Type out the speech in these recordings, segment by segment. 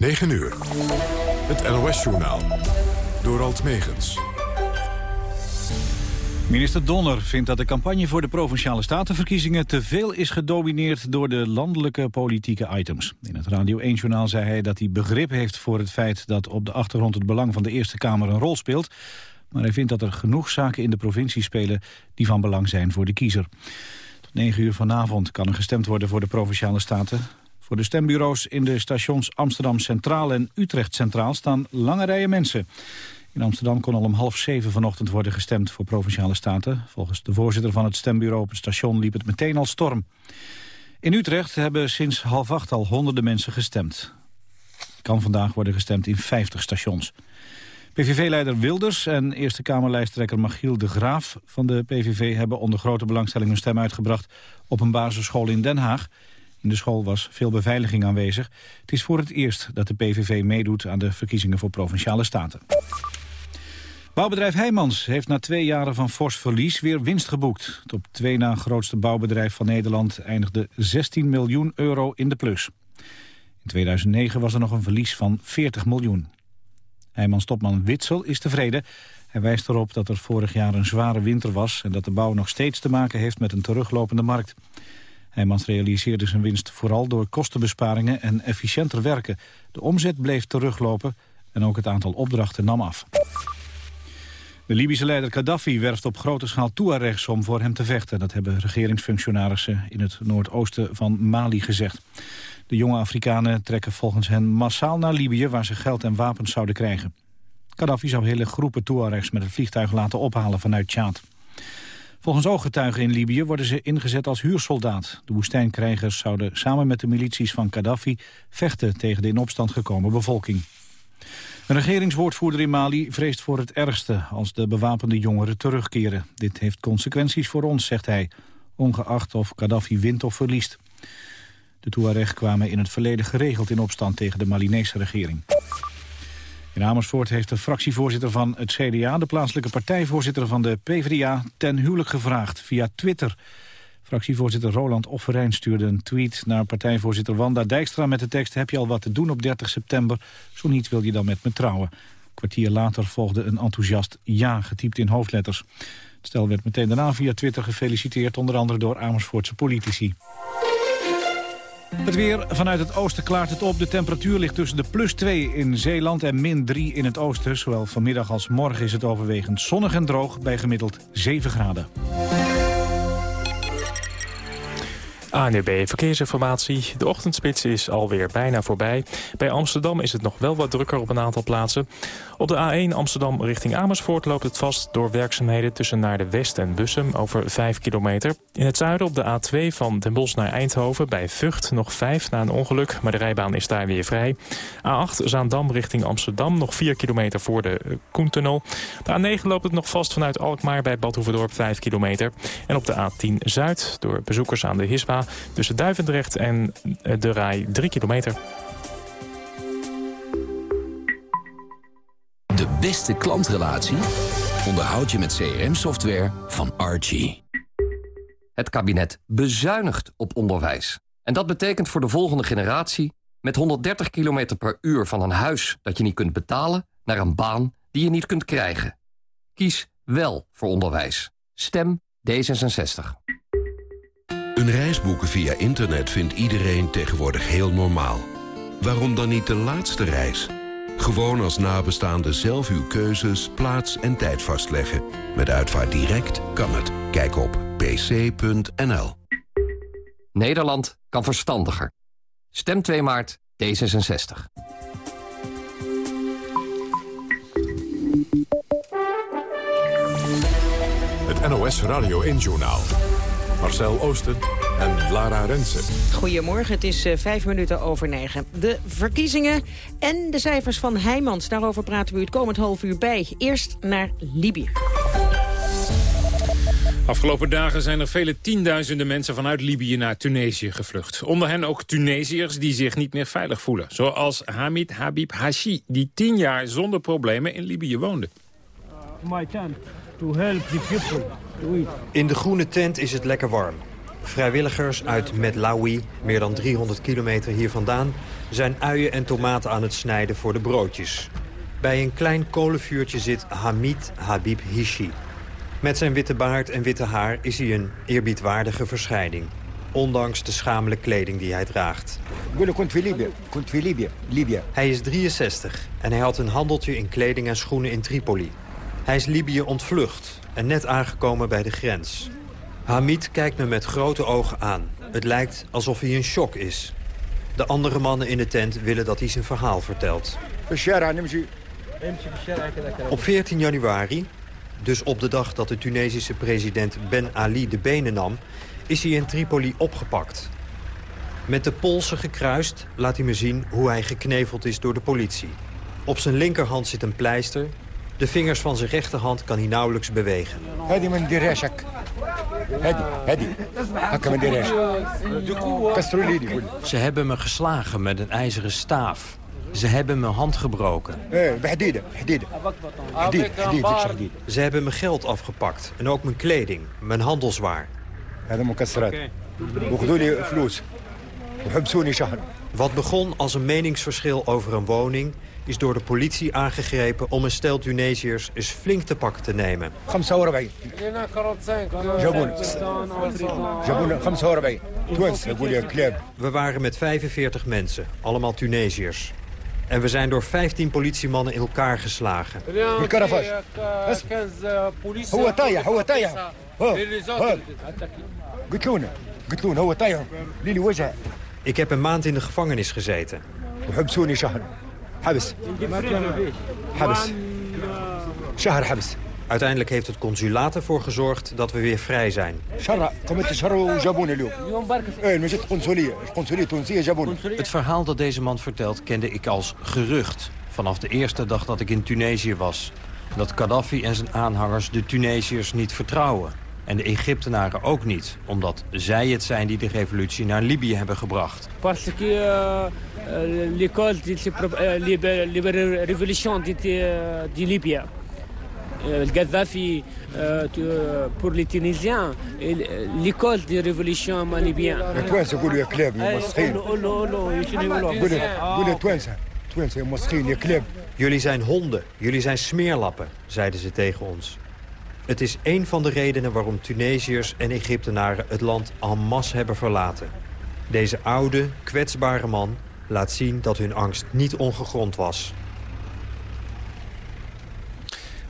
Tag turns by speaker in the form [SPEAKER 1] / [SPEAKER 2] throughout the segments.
[SPEAKER 1] 9 uur. Het NOS-journaal. Door Alt Megens.
[SPEAKER 2] Minister Donner vindt dat de campagne voor de Provinciale Statenverkiezingen te veel is gedomineerd door de landelijke politieke items. In het Radio 1-journaal zei hij dat hij begrip heeft voor het feit dat op de achtergrond het belang van de Eerste Kamer een rol speelt. Maar hij vindt dat er genoeg zaken in de provincie spelen die van belang zijn voor de kiezer. Tot 9 uur vanavond kan er gestemd worden voor de Provinciale Staten. Voor de stembureaus in de stations Amsterdam Centraal en Utrecht Centraal staan lange rijen mensen. In Amsterdam kon al om half zeven vanochtend worden gestemd voor Provinciale Staten. Volgens de voorzitter van het stembureau op het station liep het meteen al storm. In Utrecht hebben sinds half acht al honderden mensen gestemd. Kan vandaag worden gestemd in 50 stations. PVV-leider Wilders en Eerste Kamerlijsttrekker Machiel de Graaf van de PVV... hebben onder grote belangstelling hun stem uitgebracht op een basisschool in Den Haag. In de school was veel beveiliging aanwezig. Het is voor het eerst dat de PVV meedoet aan de verkiezingen voor Provinciale Staten. Bouwbedrijf Heijmans heeft na twee jaren van fors verlies weer winst geboekt. Het op twee na grootste bouwbedrijf van Nederland eindigde 16 miljoen euro in de plus. In 2009 was er nog een verlies van 40 miljoen. Heijmans topman Witsel is tevreden. Hij wijst erop dat er vorig jaar een zware winter was... en dat de bouw nog steeds te maken heeft met een teruglopende markt. Heijmans realiseerde zijn winst vooral door kostenbesparingen en efficiënter werken. De omzet bleef teruglopen en ook het aantal opdrachten nam af. De Libische leider Gaddafi werft op grote schaal Tuaregs om voor hem te vechten. Dat hebben regeringsfunctionarissen in het noordoosten van Mali gezegd. De jonge Afrikanen trekken volgens hen massaal naar Libië... waar ze geld en wapens zouden krijgen. Gaddafi zou hele groepen Tuaregs met het vliegtuig laten ophalen vanuit Tjaad. Volgens ooggetuigen in Libië worden ze ingezet als huursoldaat. De woestijnkrijgers zouden samen met de milities van Gaddafi... vechten tegen de in opstand gekomen bevolking. Een regeringswoordvoerder in Mali vreest voor het ergste... als de bewapende jongeren terugkeren. Dit heeft consequenties voor ons, zegt hij... ongeacht of Gaddafi wint of verliest. De Tuareg kwamen in het verleden geregeld in opstand tegen de Malinese regering. Amersfoort heeft de fractievoorzitter van het CDA... de plaatselijke partijvoorzitter van de PvdA ten huwelijk gevraagd via Twitter. Fractievoorzitter Roland Offerijn stuurde een tweet naar partijvoorzitter Wanda Dijkstra... met de tekst heb je al wat te doen op 30 september, zo niet wil je dan met me trouwen. Een kwartier later volgde een enthousiast ja, getypt in hoofdletters. Het stel werd meteen daarna via Twitter gefeliciteerd... onder andere door Amersfoortse politici. Het weer vanuit het oosten klaart het op. De temperatuur ligt tussen de plus 2 in Zeeland en min 3 in het oosten. Zowel vanmiddag als morgen is het overwegend zonnig en droog bij gemiddeld 7 graden.
[SPEAKER 3] ANUB Verkeersinformatie. De ochtendspits is alweer bijna voorbij. Bij Amsterdam is het nog wel wat drukker op een aantal plaatsen. Op de A1 Amsterdam richting Amersfoort loopt het vast door werkzaamheden tussen naar de West en Bussum over 5 kilometer. In het zuiden op de A2 van Den Bosch naar Eindhoven bij Vught nog 5 na een ongeluk, maar de rijbaan is daar weer vrij. A8 Zaandam richting Amsterdam nog 4 kilometer voor de eh, Koentunnel. De A9 loopt het nog vast vanuit Alkmaar bij Bad 5 kilometer. En op de A10 Zuid door bezoekers aan de Hisba tussen Duivendrecht en eh, de Rij 3 kilometer.
[SPEAKER 4] Beste klantrelatie onderhoud je met CRM-software van Archie.
[SPEAKER 5] Het kabinet bezuinigt op onderwijs. En dat betekent voor de volgende generatie... met 130 km per uur van een huis dat je niet kunt betalen... naar een baan die je niet kunt krijgen. Kies wel voor onderwijs. Stem D66.
[SPEAKER 6] Een reis boeken via internet vindt iedereen tegenwoordig heel normaal. Waarom dan niet de laatste reis? Gewoon als nabestaande zelf uw keuzes, plaats en tijd vastleggen. Met Uitvaart Direct kan het. Kijk op pc.nl.
[SPEAKER 5] Nederland kan verstandiger. Stem 2 maart D66.
[SPEAKER 1] Het NOS Radio 1-journaal. Marcel Oosten en Lara Rensen.
[SPEAKER 7] Goedemorgen, het is uh, vijf minuten over negen. De verkiezingen en de cijfers van Heijmans. Daarover praten we het komend half uur bij. Eerst naar Libië.
[SPEAKER 8] Afgelopen dagen zijn er vele tienduizenden mensen vanuit Libië naar Tunesië gevlucht. Onder hen ook Tunesiërs die zich niet meer veilig voelen. Zoals Hamid Habib Hashi, die tien jaar zonder problemen in Libië woonde.
[SPEAKER 9] In de groene tent is het lekker warm. Vrijwilligers uit Medlawi, meer dan 300 kilometer hier vandaan... zijn uien en tomaten aan het snijden voor de broodjes. Bij een klein kolenvuurtje zit Hamid Habib Hishi. Met zijn witte baard en witte haar is hij een eerbiedwaardige verschijning. Ondanks de schamele kleding die hij draagt. Hij is 63 en hij had een handeltje in kleding en schoenen in Tripoli. Hij is Libië ontvlucht en net aangekomen bij de grens. Hamid kijkt me met grote ogen aan. Het lijkt alsof hij in shock is. De andere mannen in de tent willen dat hij zijn verhaal vertelt. Op 14 januari, dus op de dag dat de Tunesische president Ben Ali de benen nam... is hij in Tripoli opgepakt. Met de polsen gekruist laat hij me zien hoe hij gekneveld is door de politie. Op zijn linkerhand zit een pleister. De vingers van zijn rechterhand kan hij nauwelijks bewegen. Ze hebben me geslagen met een ijzeren staaf. Ze hebben mijn hand gebroken. Ze hebben mijn geld afgepakt en ook mijn kleding, mijn handelswaar. Wat begon als een meningsverschil over een woning... is door de politie aangegrepen om een stel Tunesiërs eens flink te pakken te nemen. We waren met 45 mensen, allemaal Tunesiërs. En we zijn door 15 politiemannen in elkaar geslagen. Ik heb een maand in de gevangenis gezeten. Uiteindelijk heeft het consulaat ervoor gezorgd dat we weer vrij zijn. Het verhaal dat deze man vertelt kende ik als gerucht. Vanaf de eerste dag dat ik in Tunesië was. Dat Gaddafi en zijn aanhangers de Tunesiërs niet vertrouwen. En de Egyptenaren ook niet, omdat zij het zijn die de revolutie naar Libië hebben gebracht.
[SPEAKER 10] Parce que euh, l'école de la révolution de Libye. Gaddafi pour les Tunisiens, l'école de révolution libyenne.
[SPEAKER 9] Jullie zijn honden, jullie zijn smeerlappen, zeiden ze tegen ons. Het is een van de redenen waarom Tunesiërs en Egyptenaren het land en masse hebben verlaten. Deze oude, kwetsbare man laat zien dat hun angst niet ongegrond was.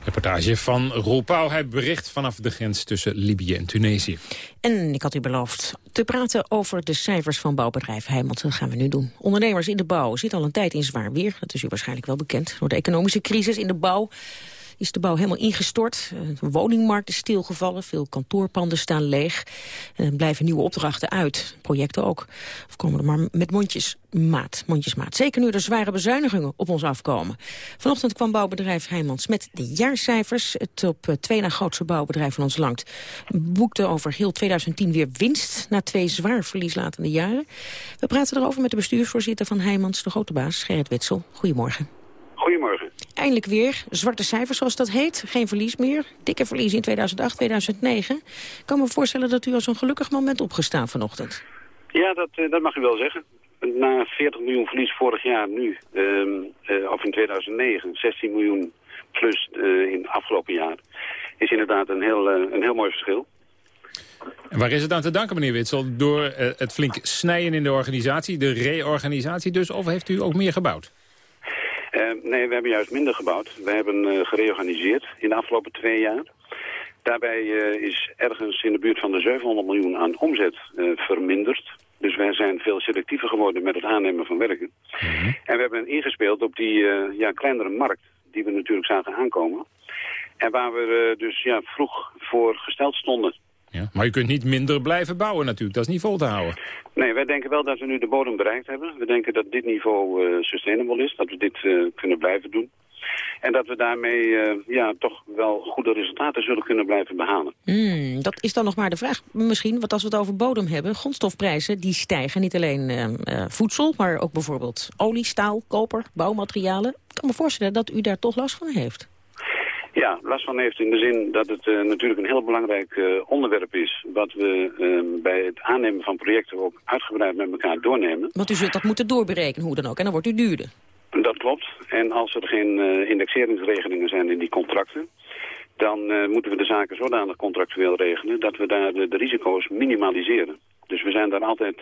[SPEAKER 8] Reportage van Roel Pauw. Hij bericht vanaf de grens tussen Libië en Tunesië.
[SPEAKER 7] En ik had u beloofd te praten over de cijfers van bouwbedrijf Heijmans. Dat gaan we nu doen. Ondernemers in de bouw zitten al een tijd in zwaar weer. Dat is u waarschijnlijk wel bekend. Door de economische crisis in de bouw is de bouw helemaal ingestort. Eh, de woningmarkt is stilgevallen, veel kantoorpanden staan leeg. En er blijven nieuwe opdrachten uit, projecten ook. Of komen er maar met mondjesmaat, mondjesmaat. Zeker nu er zware bezuinigingen op ons afkomen. Vanochtend kwam bouwbedrijf Heijmans met de jaarcijfers. Het op eh, twee na grootste bouwbedrijf van ons land boekte over heel 2010 weer winst... na twee zwaar verlieslatende jaren. We praten erover met de bestuursvoorzitter van Heijmans, de grote baas, Gerrit Witsel. Goedemorgen.
[SPEAKER 11] Goedemorgen.
[SPEAKER 7] Eindelijk weer zwarte cijfers, zoals dat heet. Geen verlies meer. Dikke verlies in 2008, 2009. Ik kan me voorstellen dat u als een gelukkig man bent opgestaan vanochtend.
[SPEAKER 11] Ja, dat, eh, dat mag u wel zeggen. Na 40 miljoen verlies vorig jaar nu, ehm, eh, of in 2009, 16 miljoen plus uh, in afgelopen jaar, is inderdaad een heel, een heel mooi verschil.
[SPEAKER 8] En waar is het aan te danken, meneer Witsel? Door het flink snijden in de organisatie, de reorganisatie dus, of heeft u ook meer gebouwd?
[SPEAKER 11] Uh, nee, we hebben juist minder gebouwd. We hebben uh, gereorganiseerd in de afgelopen twee jaar. Daarbij uh, is ergens in de buurt van de 700 miljoen aan omzet verminderd. Dus wij zijn veel selectiever geworden met het aannemen van werken. Mhm. En we hebben ingespeeld op die ja, kleinere markt die we natuurlijk zagen aankomen. En waar we dus ja, vroeg voor gesteld stonden.
[SPEAKER 8] Ja, maar je kunt niet minder blijven bouwen natuurlijk. Dat is niet vol te houden.
[SPEAKER 11] Nee, wij denken wel dat we nu de bodem bereikt hebben. We denken dat dit niveau uh, sustainable is. Dat we dit uh, kunnen blijven doen. En dat we daarmee uh, ja, toch wel goede resultaten zullen kunnen blijven behalen.
[SPEAKER 7] Mm, dat is dan nog maar de vraag misschien. Want als we het over bodem hebben, grondstofprijzen die stijgen. Niet alleen voedsel, maar ook bijvoorbeeld olie, staal, koper, bouwmaterialen. Ik kan me voorstellen dat u daar toch last van heeft.
[SPEAKER 11] Ja, last van heeft in de zin dat het uh, natuurlijk een heel belangrijk uh, onderwerp is... wat we uh, bij het aannemen van projecten ook uitgebreid met elkaar doornemen.
[SPEAKER 7] Want u zult dat moeten doorberekenen, hoe dan ook, en dan wordt u duurder.
[SPEAKER 11] Dat klopt. En als er geen indexeringsregelingen zijn in die contracten... dan moeten we de zaken zodanig contractueel regelen... dat we daar de, de risico's minimaliseren. Dus we zijn daar altijd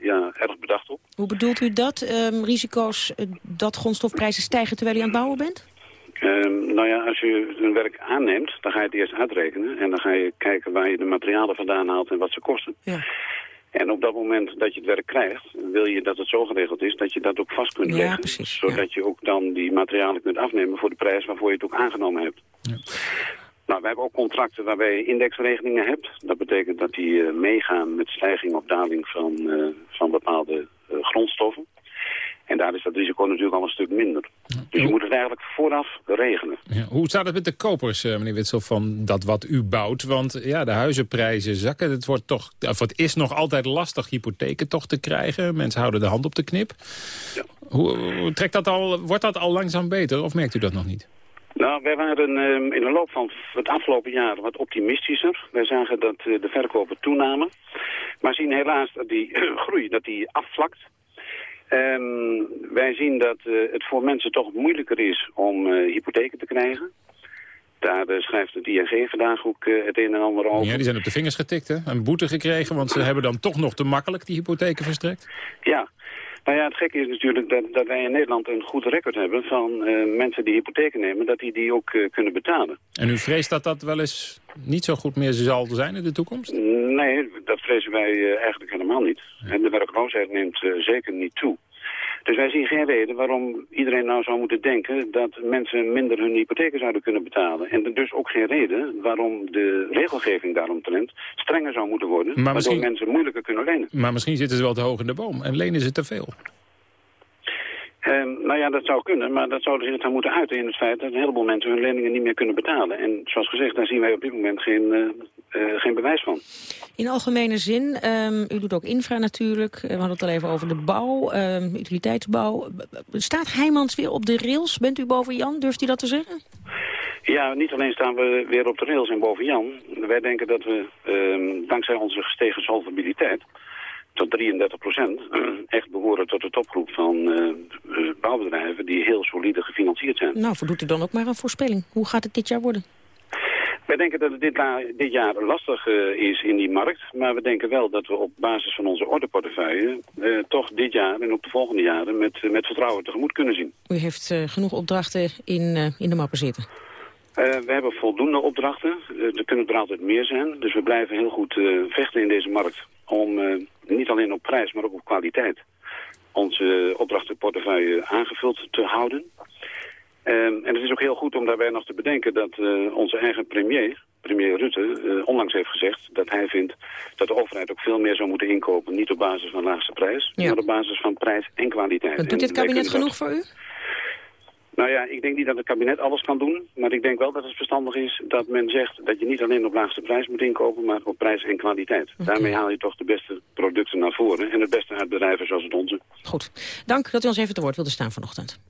[SPEAKER 11] ja, erg bedacht op.
[SPEAKER 7] Hoe bedoelt u dat? Um, risico's dat grondstofprijzen stijgen terwijl u aan het bouwen bent?
[SPEAKER 11] Um, nou ja, als je een werk aanneemt, dan ga je het eerst uitrekenen. En dan ga je kijken waar je de materialen vandaan haalt en wat ze kosten.
[SPEAKER 7] Ja.
[SPEAKER 11] En op dat moment dat je het werk krijgt, wil je dat het zo geregeld is dat je dat ook vast kunt leggen.
[SPEAKER 7] Precies,
[SPEAKER 11] zodat je ook dan die materialen kunt afnemen voor de prijs waarvoor je het ook aangenomen hebt.
[SPEAKER 2] Ja.
[SPEAKER 11] Nou, wij hebben ook contracten waarbij je indexregelingen hebt. Dat betekent dat die uh, meegaan met stijging of daling van, uh, van bepaalde uh, grondstoffen. En daar is dat risico natuurlijk al een stuk minder. Dus je moet het eigenlijk vooraf regelen.
[SPEAKER 8] Ja, hoe staat het met de kopers, eh, meneer Witsel, van dat wat u bouwt? Want ja, de huizenprijzen zakken. Het, wordt toch, of het is nog altijd lastig hypotheken toch te krijgen. Mensen houden de hand op de knip.
[SPEAKER 11] Ja.
[SPEAKER 8] Hoe, hoe trekt dat al, wordt dat al langzaam beter of merkt u dat nog niet?
[SPEAKER 11] Nou, wij waren uh, in de loop van het afgelopen jaar wat optimistischer. Wij zagen dat uh, de verkopen toenamen. Maar zien helaas dat die groei dat die afvlakt. Um, wij zien dat uh, het voor mensen toch moeilijker is om uh, hypotheken te krijgen. Daar uh, schrijft het ING vandaag ook het een en ander over.
[SPEAKER 8] Ja, die zijn op de vingers getikt, hè? Een boete gekregen, want ze hebben dan toch nog te makkelijk die hypotheken verstrekt.
[SPEAKER 11] Ja. Nou ja, het gekke is natuurlijk dat, dat wij in Nederland een goed record hebben van mensen die hypotheken nemen, dat die die ook kunnen betalen.
[SPEAKER 8] En u vreest dat dat wel eens niet zo goed meer zal zijn in de toekomst?
[SPEAKER 11] Nee, dat vrezen wij eigenlijk helemaal niet. En de werkloosheid neemt zeker niet toe. Dus wij zien geen reden waarom iedereen nou zou moeten denken dat mensen minder hun hypotheken zouden kunnen betalen. En dus ook geen reden waarom de regelgeving daaromtrent strenger zou moeten worden, maar waardoor misschien... mensen moeilijker kunnen lenen.
[SPEAKER 8] Maar misschien zitten ze wel te hoog in de boom en lenen ze te veel.
[SPEAKER 11] Um, nou ja, dat zou kunnen, maar dat zou zich dan moeten uiten in het feit dat een heleboel mensen hun leningen niet meer kunnen betalen. En zoals gezegd, daar zien wij op dit moment geen, uh, uh, geen bewijs van.
[SPEAKER 7] In algemene zin, um, u doet ook infra natuurlijk, we hadden het al even over de bouw, um, utiliteitsbouw. Staat Heijmans weer op de rails? Bent u boven Jan? Durft u dat te zeggen?
[SPEAKER 11] Ja, niet alleen staan we weer op de rails en boven Jan. Wij denken dat we, dankzij onze gestegen solvabiliteit tot 33 procent echt behoren tot de topgroep van uh, bouwbedrijven die heel solide gefinancierd zijn.
[SPEAKER 7] Nou, voldoet u dan ook maar een voorspelling. Hoe gaat het dit jaar worden?
[SPEAKER 11] Wij denken dat het dit, dit jaar lastig uh, is in die markt. Maar we denken wel dat we op basis van onze ordeportefeuille... Uh, toch dit jaar en ook de volgende jaren met, met vertrouwen tegemoet kunnen zien.
[SPEAKER 7] U heeft genoeg opdrachten in, in de mappen zitten?
[SPEAKER 11] we hebben voldoende opdrachten. er kunnen er altijd meer zijn. Dus we blijven heel goed vechten in deze markt om niet alleen op prijs, maar ook op kwaliteit, onze opdrachtenportefeuille aangevuld te houden. Um, en het is ook heel goed om daarbij nog te bedenken dat uh, onze eigen premier, premier Rutte, uh, onlangs heeft gezegd dat hij vindt dat de overheid ook veel meer zou moeten inkopen. Niet op basis van laagste prijs, ja. maar op basis van prijs en kwaliteit.
[SPEAKER 7] Doet dit kabinet genoeg dat... voor u?
[SPEAKER 11] Nou ja, ik denk niet dat het kabinet alles kan doen. Maar ik denk wel dat het verstandig is dat men zegt dat je niet alleen op laagste prijs moet inkopen, maar op prijs en kwaliteit. Okay. Daarmee haal je toch de beste producten naar voren en het beste uit bedrijven zoals het onze.
[SPEAKER 7] Goed. Dank dat u ons even te woord wilde staan vanochtend.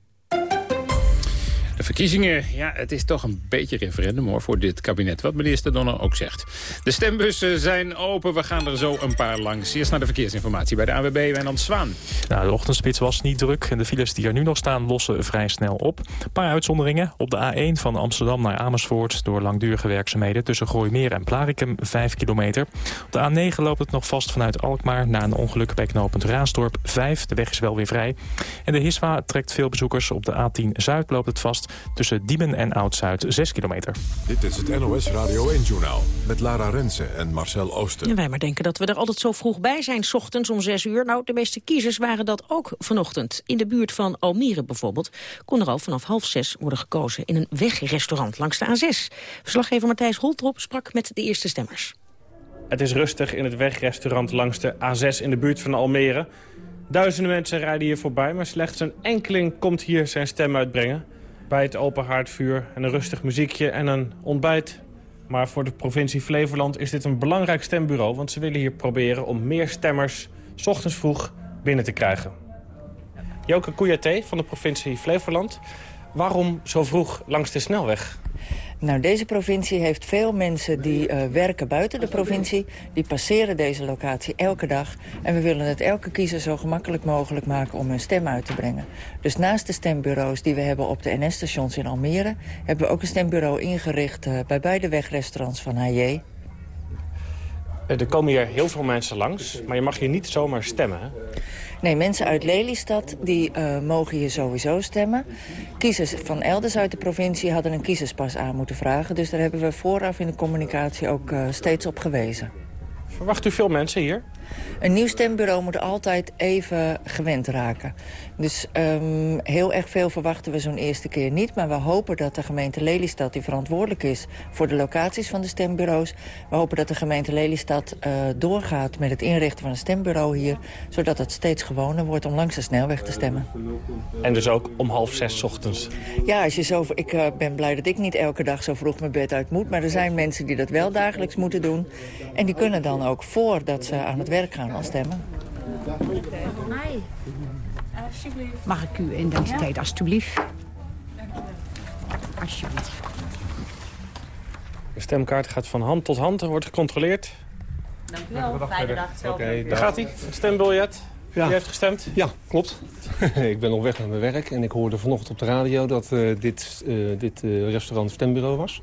[SPEAKER 8] De verkiezingen, ja, het is toch een beetje referendum hoor voor dit kabinet. Wat minister Donner ook zegt. De stembussen zijn open. We gaan er zo een paar langs. Eerst naar de verkeersinformatie bij de AWB Wijnand Zwaan.
[SPEAKER 3] Nou, de ochtendspits was niet druk. En de files die er nu nog staan lossen vrij snel op. Een paar uitzonderingen. Op de A1 van Amsterdam naar Amersfoort... door langdurige werkzaamheden tussen Gooimeer en Blarikum 5 kilometer. Op de A9 loopt het nog vast vanuit Alkmaar... na een ongeluk bij knooppunt Raasdorp 5. De weg is wel weer vrij. En de Hiswa trekt veel bezoekers. Op de A10 Zuid loopt het vast tussen Diemen en Oud-Zuid 6 kilometer.
[SPEAKER 1] Dit is het NOS Radio 1-journaal met Lara Rensen en Marcel Oosten.
[SPEAKER 7] En wij maar denken dat we er altijd zo vroeg bij zijn, s ochtends om 6 uur. Nou, de meeste kiezers waren dat ook vanochtend. In de buurt van Almere bijvoorbeeld kon er al vanaf half zes worden gekozen... in een wegrestaurant langs de A6. Verslaggever Matthijs Holtrop sprak met de eerste stemmers.
[SPEAKER 12] Het is rustig in het wegrestaurant langs de A6 in de buurt van Almere. Duizenden mensen rijden hier voorbij, maar slechts een enkeling komt hier zijn stem uitbrengen bij het open haardvuur en een rustig muziekje en een ontbijt. Maar voor de provincie Flevoland is dit een belangrijk stembureau... want ze willen hier proberen om meer stemmers s ochtends vroeg binnen te krijgen. Joke Kouyaté van de provincie Flevoland. Waarom zo vroeg langs de snelweg?
[SPEAKER 13] Nou, deze provincie heeft veel mensen die uh, werken buiten de provincie. Die passeren deze locatie elke dag. En we willen het elke kiezer zo gemakkelijk mogelijk maken om hun stem uit te brengen. Dus naast de stembureaus die we hebben op de NS-stations in Almere... hebben we ook een stembureau ingericht uh, bij beide wegrestaurants van HJ.
[SPEAKER 12] Er komen hier heel veel mensen langs, maar je mag hier niet zomaar stemmen, hè?
[SPEAKER 13] Nee, mensen uit Lelystad die, uh, mogen hier sowieso stemmen. Kiezers van elders uit de provincie hadden een kiezerspas aan moeten vragen. Dus daar hebben we vooraf in de communicatie ook uh, steeds op gewezen.
[SPEAKER 12] Verwacht u veel mensen hier?
[SPEAKER 13] Een nieuw stembureau moet altijd even gewend raken. Dus um, heel erg veel verwachten we zo'n eerste keer niet. Maar we hopen dat de gemeente Lelystad, die verantwoordelijk is... voor de locaties van de stembureaus... we hopen dat de gemeente Lelystad uh, doorgaat met het inrichten van een stembureau hier... zodat het steeds gewoner wordt om langs de snelweg te stemmen.
[SPEAKER 12] En dus ook om half zes ochtends?
[SPEAKER 13] Ja, als je zo, ik uh, ben blij dat ik niet elke dag zo vroeg mijn bed uit moet. Maar er zijn mensen die dat wel dagelijks moeten doen. En die kunnen dan ook voordat ze aan het werk gaan al stemmen.
[SPEAKER 14] Mag ik uw identiteit, alstublieft? Alsjeblieft.
[SPEAKER 12] De stemkaart gaat van hand tot hand en wordt gecontroleerd.
[SPEAKER 15] Dank u wel. Fijne dag.
[SPEAKER 12] Oké, okay, daar gaat hij. Stembiljet. Ja. Wie heeft gestemd?
[SPEAKER 16] Ja, klopt. ik ben op weg naar mijn werk en ik hoorde vanochtend op de radio dat uh, dit, uh, dit uh, restaurant stembureau was.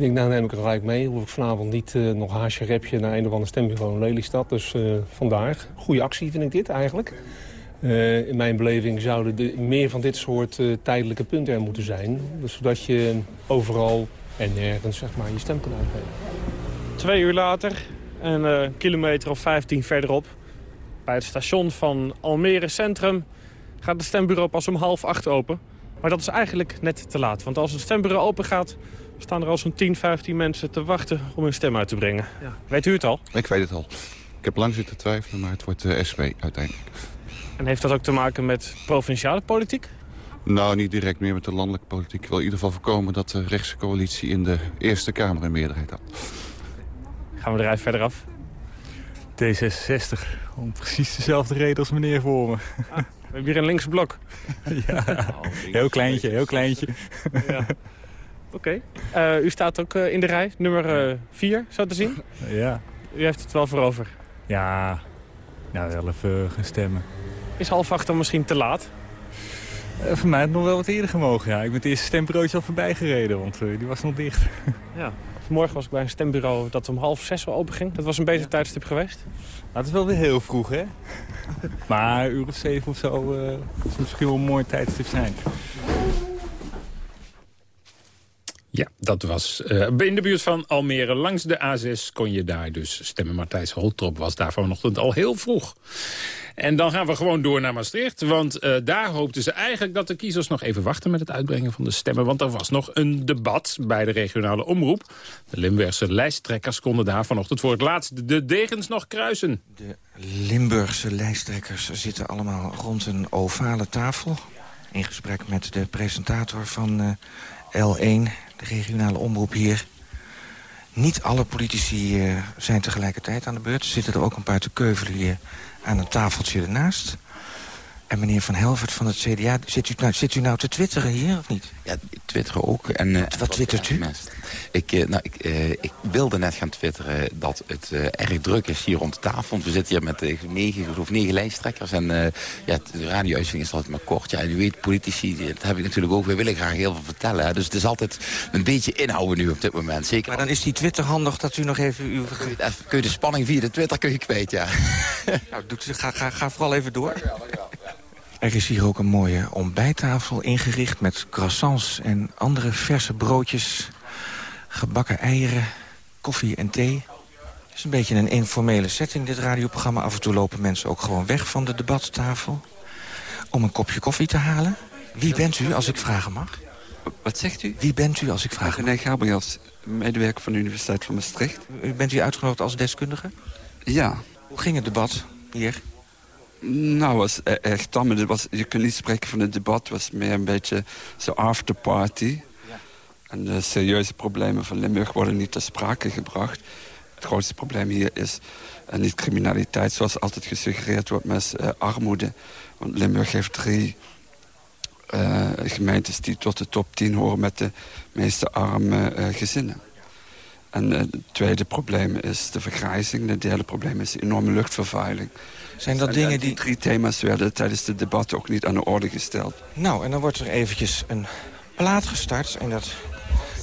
[SPEAKER 16] Ik denk, nou neem ik er gelijk mee. Hoef ik vanavond niet uh, nog haasje repje naar een of ander stembureau in Lelystad. Dus uh, vandaar. Goede actie vind ik dit eigenlijk. Uh, in mijn beleving zouden de, meer van dit soort tijdelijke punten er moeten zijn. Dus zodat je overal en nergens zeg maar, je stem kan uitgeven.
[SPEAKER 12] Twee uur later, een kilometer of 15 verderop... bij het station van Almere Centrum... gaat het stembureau pas om half acht open. Maar dat is eigenlijk net te laat. Want als het stembureau open gaat staan er al zo'n 10, 15 mensen te wachten om hun stem uit te brengen. Ja. Weet u het al?
[SPEAKER 17] Ik weet het al. Ik heb lang zitten twijfelen, maar het wordt de SP uiteindelijk.
[SPEAKER 12] En heeft dat ook te maken met provinciale politiek?
[SPEAKER 17] Nou, niet direct meer met de landelijke politiek. Ik wil in ieder geval voorkomen dat de rechtse coalitie in de Eerste Kamer een meerderheid had.
[SPEAKER 12] Gaan we eruit verder af?
[SPEAKER 18] D66, om precies dezelfde reden als meneer voor me.
[SPEAKER 12] Ah, we hebben hier een links blok.
[SPEAKER 18] ja, heel kleintje, heel kleintje. ja.
[SPEAKER 12] Oké. Okay. Uh, u staat ook uh, in de rij, nummer 4, uh, zo te zien.
[SPEAKER 18] Ja.
[SPEAKER 12] U heeft het wel voor over.
[SPEAKER 18] Ja, nou wel even gaan stemmen.
[SPEAKER 12] Is half acht dan misschien te laat?
[SPEAKER 18] Uh, voor mij had het nog wel wat eerder gemogen, ja. Ik ben het eerste stembroodje al voorbij gereden, want die was nog dicht.
[SPEAKER 12] ja. Vanmorgen was ik bij een stembureau dat om half zes wel open ging. Dat was een beter ja. tijdstip geweest.
[SPEAKER 18] Nou, het is wel weer heel vroeg, hè? maar een uur of zeven of zo uh, is misschien wel een mooi tijdstip zijn.
[SPEAKER 8] Ja, dat was uh, in de buurt van Almere. Langs de A6 kon je daar dus stemmen. Martijs Holtrop was daar vanochtend al heel vroeg. En dan gaan we gewoon door naar Maastricht. Want uh, daar hoopten ze eigenlijk dat de kiezers nog even wachten met het uitbrengen van de stemmen. Want er was nog een debat bij de regionale omroep. De Limburgse lijsttrekkers konden daar vanochtend voor het laatst de degens nog kruisen.
[SPEAKER 19] De Limburgse lijsttrekkers zitten allemaal rond een ovale tafel. In gesprek met de presentator van uh, L1, de regionale omroep hier. Niet alle politici uh, zijn tegelijkertijd aan de beurt. Er zitten er ook een paar te keuvelen hier aan een tafeltje ernaast. En meneer Van Helvert van het CDA, zit u nou, zit u nou te twitteren hier of niet?
[SPEAKER 20] Ja, twitteren ook. En, uh,
[SPEAKER 19] wat twittert u?
[SPEAKER 20] Ik, uh, nou, ik, uh, ik, wilde net gaan twitteren dat het erg druk is hier rond de tafel. Want we zitten hier met negen, of negen lijsttrekkers. En ja, de radio-uitzending is altijd maar kort. Ja, en u weet, politici, dat heb ik natuurlijk ook. We willen graag heel veel vertellen. Hè. Dus het is altijd een beetje inhouden nu op dit moment. Zeker
[SPEAKER 19] maar dan is die Twitter handig dat u nog even... Uw...
[SPEAKER 20] Even, kun je de spanning via de Twitter kun je kwijt, ja.
[SPEAKER 19] nou, doet, ga, ga, ga vooral even door. Er is hier ook een mooie ontbijttafel ingericht met croissants en andere verse broodjes, gebakken eieren, koffie en thee. Het is een beetje een informele setting, dit radioprogramma. Af en toe lopen mensen ook gewoon weg van de debattafel om een kopje koffie te halen. Wie bent u, als ik vragen mag?
[SPEAKER 21] Wat zegt u?
[SPEAKER 19] Wie bent u, als ik vragen mag?
[SPEAKER 21] René Gabriels, medewerker van de Universiteit van Maastricht.
[SPEAKER 19] U bent u uitgenodigd als deskundige?
[SPEAKER 21] Ja.
[SPEAKER 19] Hoe ging het debat hier?
[SPEAKER 21] Nou, was echt tam. Was, je kunt niet spreken van een debat. Het was meer een beetje zo'n afterparty. Ja. En de serieuze problemen van Limburg worden niet ter sprake gebracht. Het grootste probleem hier is uh, niet criminaliteit, zoals altijd gesuggereerd wordt, met uh, armoede. Want Limburg heeft drie uh, gemeentes die tot de top 10 horen met de meeste arme uh, gezinnen. En het tweede probleem is de vergrijzing. Het derde probleem is de enorme luchtvervuiling.
[SPEAKER 19] Zijn dat
[SPEAKER 21] en,
[SPEAKER 19] dingen
[SPEAKER 21] die...
[SPEAKER 19] die...
[SPEAKER 21] drie thema's werden tijdens de debat ook niet aan de orde gesteld.
[SPEAKER 19] Nou, en dan wordt er eventjes een plaat gestart. En dat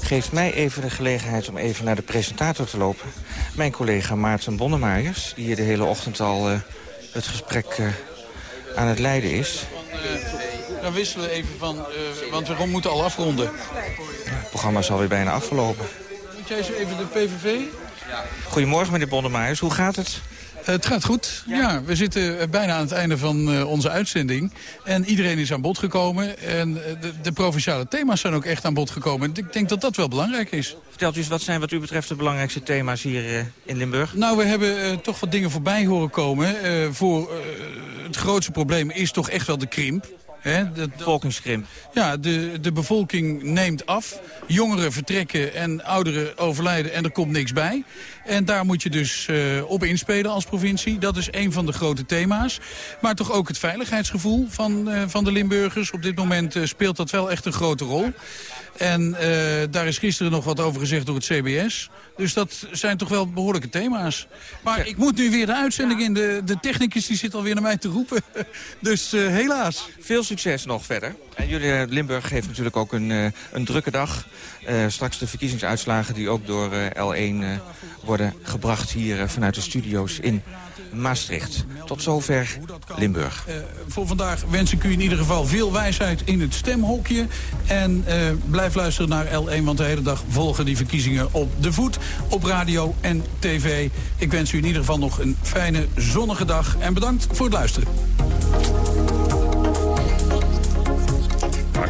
[SPEAKER 19] geeft mij even de gelegenheid om even naar de presentator te lopen. Mijn collega Maarten Bonnemaaiers, die hier de hele ochtend al uh, het gesprek uh, aan het leiden is.
[SPEAKER 22] Uh, dan wisselen we even van, want we moeten al afronden.
[SPEAKER 19] Het programma is alweer bijna afgelopen.
[SPEAKER 22] Jij zo even de PVV?
[SPEAKER 19] Goedemorgen meneer Bonnemaaiers, hoe gaat het?
[SPEAKER 22] Het gaat goed. Ja. we zitten bijna aan het einde van uh, onze uitzending. En iedereen is aan bod gekomen. En de, de, provinciale thema's zijn ook echt aan bod gekomen. En ik denk dat dat wel belangrijk is.
[SPEAKER 19] Vertelt u eens, wat zijn wat u betreft de belangrijkste thema's hier in Limburg?
[SPEAKER 22] Nou, we hebben uh, toch wat dingen voorbij horen komen. voor het grootste probleem is toch echt wel de krimp.
[SPEAKER 19] He, de.
[SPEAKER 22] Ja, de, de bevolking neemt af. Jongeren vertrekken en ouderen overlijden en er komt niks bij. En daar moet je dus uh, op inspelen als provincie. Dat is een van de grote thema's. Maar toch ook het veiligheidsgevoel van, uh, van de Limburgers. Op dit moment uh, speelt dat wel echt een grote rol. En daar is gisteren nog wat over gezegd door het CBS. Dus dat zijn toch wel behoorlijke thema's. Maar ja. ik moet nu weer de uitzending in. De, de technicus die zit alweer naar mij te roepen. dus helaas.
[SPEAKER 19] Veel succes nog verder. En jullie, Limburg heeft natuurlijk ook een, een drukke dag. straks de verkiezingsuitslagen die ook door L1 worden gebracht hier vanuit de studio's in Maastricht. Tot zover Limburg.
[SPEAKER 22] Uh, voor vandaag wens ik u in ieder geval veel wijsheid in het stemhokje. En uh, blijf luisteren naar L1, want de hele dag volgen die verkiezingen op de voet. Op radio en tv. Ik wens u in ieder geval nog een fijne zonnige dag. En bedankt voor het luisteren.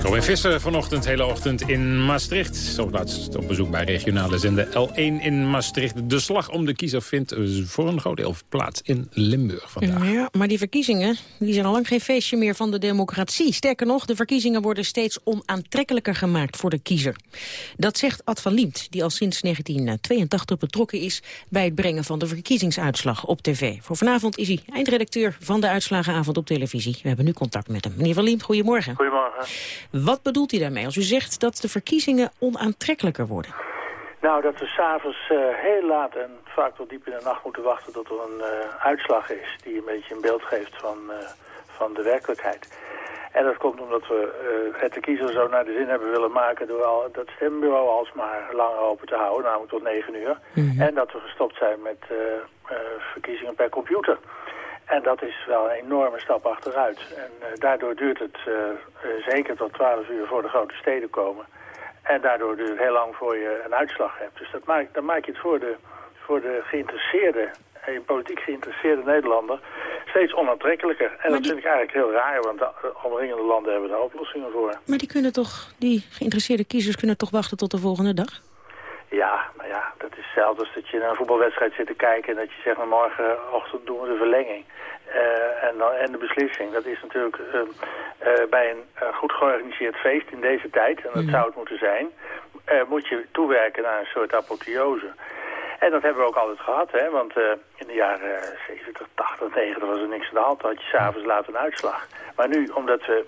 [SPEAKER 8] En Visser vanochtend, hele ochtend in Maastricht. Zo laatst op bezoek bij regionale zender L1 in Maastricht. De slag om de kiezer vindt voor een groot deel plaats in Limburg vandaag.
[SPEAKER 7] Ja, maar die verkiezingen die zijn al lang geen feestje meer van de democratie. Sterker nog, de verkiezingen worden steeds onaantrekkelijker gemaakt voor de kiezer. Dat zegt Ad van Liemt, die al sinds 1982 betrokken is... bij het brengen van de verkiezingsuitslag op tv. Voor vanavond is hij eindredacteur van de Uitslagenavond op televisie. We hebben nu contact met hem. Meneer van Liemt, goedemorgen.
[SPEAKER 23] Goedemorgen.
[SPEAKER 7] Wat bedoelt u daarmee als u zegt dat de verkiezingen onaantrekkelijker worden?
[SPEAKER 23] Nou, dat we s'avonds uh, heel laat en vaak tot diep in de nacht moeten wachten tot er een uh, uitslag is... die een beetje een beeld geeft van, uh, van de werkelijkheid. En dat komt omdat we het de kiezer zo naar de zin hebben willen maken... door al dat stembureau alsmaar langer open te houden, namelijk tot negen uur. Mm -hmm. En dat we gestopt zijn met verkiezingen per computer. En dat is wel een enorme stap achteruit. En uh, daardoor duurt het uh, uh, zeker tot 12 uur voor de grote steden komen. En daardoor duurt het heel lang voor je een uitslag hebt. Dus dat maakt, dan maak je het voor de, voor de geïnteresseerde, politiek geïnteresseerde Nederlander steeds onaantrekkelijker. En maar dat die... vind ik eigenlijk heel raar, want de omringende landen hebben daar oplossingen voor.
[SPEAKER 7] Maar die kunnen toch, die geïnteresseerde kiezers kunnen toch wachten tot de volgende dag?
[SPEAKER 23] Ja, maar ja, dat is hetzelfde als dat je naar een voetbalwedstrijd zit te kijken... en dat je zegt, nou, morgenochtend doen we de verlenging. Uh, en, dan, en de beslissing, dat is natuurlijk uh, uh, bij een goed georganiseerd feest in deze tijd... en dat mm. zou het moeten zijn... moet je toewerken naar een soort apotheose. En dat hebben we ook altijd gehad, hè? want in de jaren 70, 80, 90 was er niks aan de hand. Dan had je s'avonds laat een uitslag. Maar nu, omdat we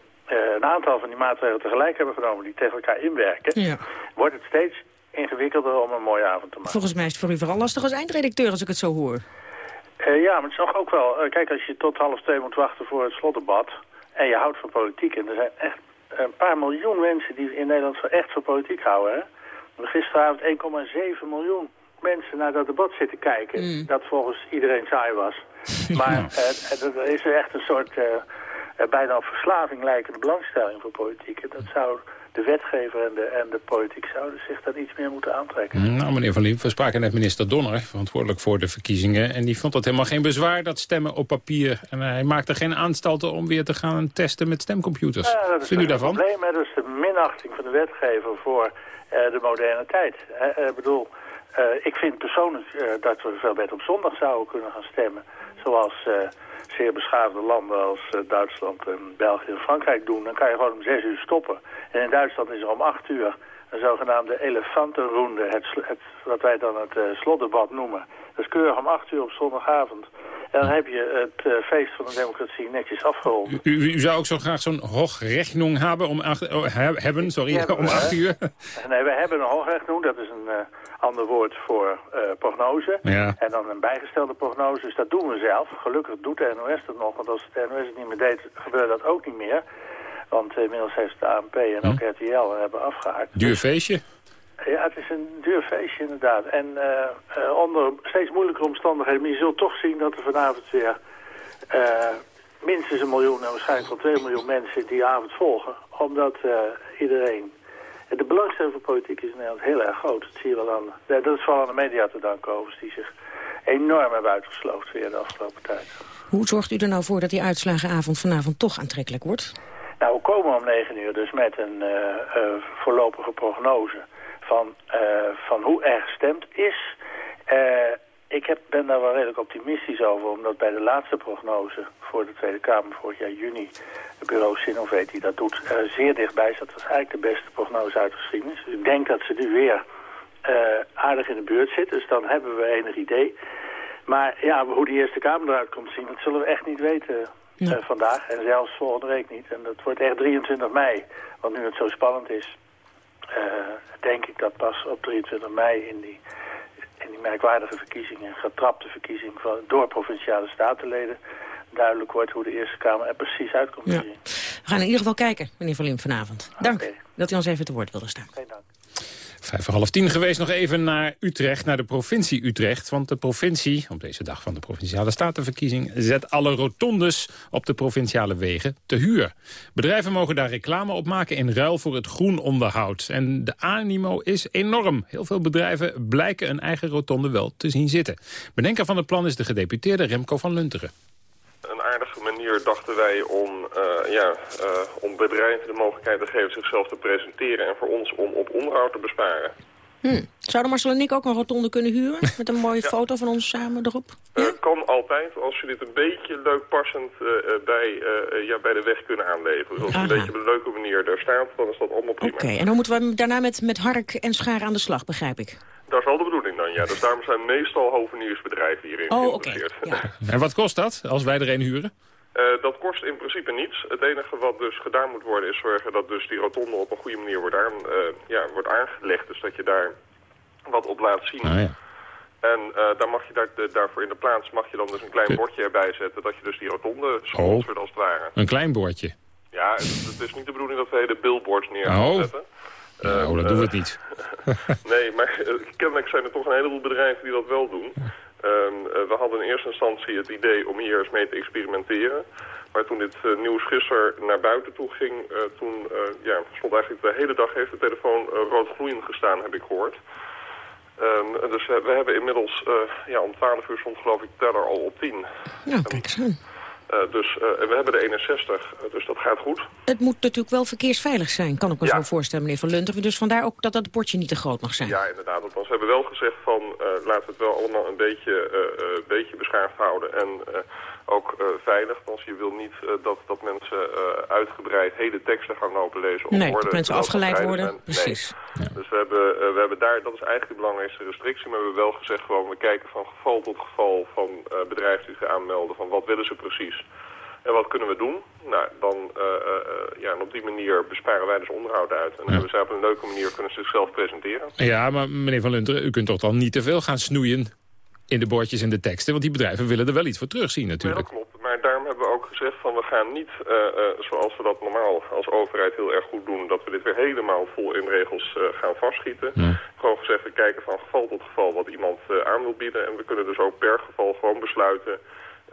[SPEAKER 23] een aantal van die maatregelen tegelijk hebben genomen... die tegen elkaar inwerken, ja. wordt het steeds ingewikkelder om een mooie avond te maken.
[SPEAKER 7] Volgens mij is het voor u vooral lastig als eindredacteur als ik het zo hoor.
[SPEAKER 23] Uh, ja, maar het is nog ook wel... Uh, kijk, als je tot half twee moet wachten voor het slotdebat... en je houdt van politiek... en er zijn echt een paar miljoen mensen die in Nederland echt van politiek houden... Hè? Gisteravond 1,7 miljoen mensen naar dat debat zitten kijken... Mm. dat volgens iedereen saai was. Maar uh, er is echt een soort... bijna verslaving lijkende belangstelling voor politiek. En dat zou de wetgever en de, en de politiek zouden zich dat iets meer moeten aantrekken.
[SPEAKER 8] Nou, meneer Van Liep, we spraken net minister Donner, verantwoordelijk voor de verkiezingen. En die vond dat helemaal geen bezwaar, dat stemmen op papier. En hij maakte geen aanstalten om weer te gaan testen met stemcomputers.
[SPEAKER 23] Ja, dat is
[SPEAKER 8] u daarvan?
[SPEAKER 23] Het probleem, dat is de minachting van de wetgever voor uh, de moderne tijd. Ik uh, bedoel, uh, ik vind persoonlijk dat we veel beter op zondag zouden kunnen gaan stemmen. Zoals zeer beschaafde landen als Duitsland en België en Frankrijk doen, dan kan je gewoon om zes uur stoppen. En in Duitsland is er om acht uur een zogenaamde elefantenroende, het, het, wat wij dan het slotdebat noemen. Dat is keurig om acht uur op zondagavond. Dan heb je het uh, feest van de democratie netjes afgerond.
[SPEAKER 8] U, u, zou ook zo graag zo'n hoogrechnung hebben om acht, oh, hebben, sorry, hebben om acht uur?
[SPEAKER 23] Nee, we hebben een hoogrechnung, dat is een uh, ander woord voor uh, prognose.
[SPEAKER 8] Ja.
[SPEAKER 23] En dan een bijgestelde prognose, dus dat doen we zelf. Gelukkig doet de NOS dat nog, want als de NOS het niet meer deed, gebeurde dat ook niet meer. Want inmiddels heeft de ANP en ook hm. RTL hebben afgehaakt.
[SPEAKER 8] Duur feestje?
[SPEAKER 23] Ja, het is een duur feestje inderdaad. En uh, onder steeds moeilijkere omstandigheden. Maar je zult toch zien dat er vanavond weer uh, minstens een miljoen en waarschijnlijk wel twee miljoen mensen die avond volgen. Omdat iedereen... De belangstelling voor politiek is in Nederland heel erg groot. Dat zie je wel aan... Dat is vooral aan de media te danken overigens die zich enorm hebben uitgesloofd weer de afgelopen tijd.
[SPEAKER 7] Hoe zorgt u er nou voor dat die uitslagenavond vanavond toch aantrekkelijk wordt?
[SPEAKER 23] Nou, we komen om negen uur dus met een voorlopige prognose van, uh, van hoe er gestemd is. Uh, ik heb, ben daar wel redelijk optimistisch over, omdat bij de laatste prognose voor de Tweede Kamer vorig jaar juni, het bureau Sinovet die dat doet, uh, zeer dichtbij zat. Dat was eigenlijk de beste prognose uit de geschiedenis. Dus ik denk dat ze nu weer aardig in de buurt zit, dus dan hebben we enig idee. Maar ja, hoe die Eerste Kamer eruit komt zien, dat zullen we echt niet weten vandaag. En zelfs volgende week niet. En dat wordt echt 23 mei, want nu het zo spannend is. Uh, denk ik dat pas op 23 mei in die, in die merkwaardige verkiezingen, getrapte verkiezing van, door provinciale statenleden, duidelijk wordt hoe de Eerste Kamer er precies uitkomt.
[SPEAKER 7] Ja. We gaan in ieder geval kijken, meneer Van Lim, vanavond. Dank okay. dat u ons even te woord wilde staan.
[SPEAKER 8] Vijf voor half tien geweest nog even naar Utrecht, naar de provincie Utrecht. Want de provincie, op deze dag van de Provinciale Statenverkiezing... zet alle rotondes op de provinciale wegen te huur. Bedrijven mogen daar reclame op maken in ruil voor het groen onderhoud. En de animo is enorm. Heel veel bedrijven blijken een eigen rotonde wel te zien zitten. Bedenker van het plan is de gedeputeerde Remco van Lunteren
[SPEAKER 24] een aardige manier, dachten wij, om, uh, ja, uh, om bedrijven de mogelijkheid te geven zichzelf te presenteren... en voor ons om op onderhoud te besparen.
[SPEAKER 7] Hmm. Zouden Marcel en ik ook een rotonde kunnen huren? Met een mooie ja. foto van ons samen erop?
[SPEAKER 24] Ja? Uh, kan altijd, als je dit een beetje leuk passend bij, ja, bij de weg kunnen aanleveren. Dus als het een beetje op een leuke manier daar staat, dan is dat allemaal prima.
[SPEAKER 7] Oké, okay. en dan moeten we daarna met, met hark en schaar aan de slag, begrijp ik.
[SPEAKER 24] Dat is wel de bedoeling dan, ja. Dus daarom zijn meestal hoveniersbedrijven hierin
[SPEAKER 7] oh, geïnteresseerd. Okay. Ja.
[SPEAKER 8] en wat kost dat, als wij er een huren?
[SPEAKER 24] Uh, dat kost in principe niets. Het enige wat dus gedaan moet worden is zorgen dat dus die rotonde op een goede manier wordt, aan, uh, ja, wordt aangelegd. Dus dat je daar wat op laat zien.
[SPEAKER 8] Ah, ja.
[SPEAKER 24] En uh, dan mag je daar, de, daarvoor in de plaats mag je dan dus een klein bordje erbij zetten dat je dus die rotonde sponsort oh. als het ware.
[SPEAKER 8] Een klein bordje?
[SPEAKER 24] Ja, het, het, is niet de bedoeling dat we hele billboards neer gaan
[SPEAKER 8] oh.
[SPEAKER 24] zetten.
[SPEAKER 8] Nou, dat doen we het niet.
[SPEAKER 24] nee, maar kennelijk zijn er toch een heleboel bedrijven die dat wel doen. Um, uh, we hadden in eerste instantie het idee om hier eens mee te experimenteren. Maar toen dit uh, nieuws gisteren naar buiten toe ging, uh, toen ja, stond eigenlijk de hele dag heeft de telefoon rood gloeiend gestaan, heb ik gehoord. Um, dus we hebben inmiddels, ja, om 12 uur stond geloof ik teller al op 10.
[SPEAKER 7] Ja, kijk eens aan.
[SPEAKER 24] Uh, dus uh, we hebben de 61, dus dat gaat goed.
[SPEAKER 7] Het moet natuurlijk wel verkeersveilig zijn, kan ik me ja. zo voorstellen, meneer Van Lunteren. Dus vandaar ook dat dat bordje niet te groot mag zijn.
[SPEAKER 24] Ja, inderdaad. Want we hebben wel gezegd van, uh, laten we het wel allemaal een beetje, beetje beschaafd houden. En ook veilig, want je wil niet dat, dat mensen uitgebreid hele teksten gaan lopen lezen.
[SPEAKER 7] Nee, dat mensen afgeleid worden,
[SPEAKER 24] en,
[SPEAKER 7] precies.
[SPEAKER 24] Nee. Ja. Dus we hebben, we hebben daar, dat is eigenlijk de belangrijkste restrictie, maar we hebben wel gezegd gewoon, we kijken van geval tot geval van bedrijven die zich aanmelden, van wat willen ze precies. En wat kunnen we doen? Nou, dan, uh, uh, ja, en op die manier besparen wij dus onderhoud uit. En dan hebben zij op een leuke manier kunnen ze zichzelf presenteren.
[SPEAKER 8] Ja, maar meneer Van Lunteren, u kunt toch dan niet te veel gaan snoeien in de bordjes en de teksten? Want die bedrijven willen er wel iets voor terugzien natuurlijk.
[SPEAKER 24] Ja, dat klopt. Maar daarom hebben we ook gezegd van we gaan niet, uh, zoals we dat normaal als overheid heel erg goed doen... dat we dit weer helemaal vol in regels gaan vastschieten.
[SPEAKER 8] Ja.
[SPEAKER 24] Gewoon gezegd, we kijken van geval tot geval wat iemand aan wil bieden. En we kunnen dus ook per geval gewoon besluiten...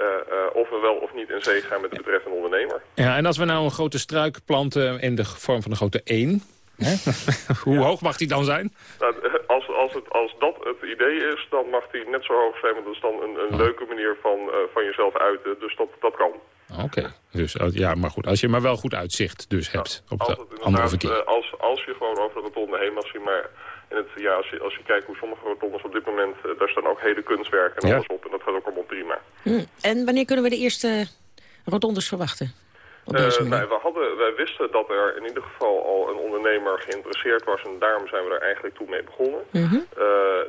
[SPEAKER 24] Uh, uh, of we wel of niet in zee gaan met de betreffende ondernemer.
[SPEAKER 8] Ja, en als we nou een grote struik planten in de vorm van een grote 1... Hoe ja. hoog mag die dan zijn?
[SPEAKER 24] Nou, als, als, het, als dat het idee is, dan mag die net zo hoog zijn. Want dat is dan een, een oh. leuke manier van, uh, van jezelf uiten. Dus dat, dat kan.
[SPEAKER 8] Oké, okay. dus ja, maar goed. Als je maar wel goed uitzicht dus hebt op de andere verkeer.
[SPEAKER 24] als, als je gewoon over de rotonde heen mag zien, maar... En het, ja, als, je, als je kijkt hoe sommige rotondes op dit moment... Uh, daar staan ook hele kunstwerken en
[SPEAKER 8] ja.
[SPEAKER 24] alles op. En dat gaat ook allemaal prima.
[SPEAKER 7] Hm. En wanneer kunnen we de eerste rotondes verwachten?
[SPEAKER 24] Uh, we hadden, wij wisten dat er in ieder geval al een ondernemer geïnteresseerd was en daarom zijn we er eigenlijk toe mee begonnen.
[SPEAKER 7] Mhm.
[SPEAKER 24] Uh,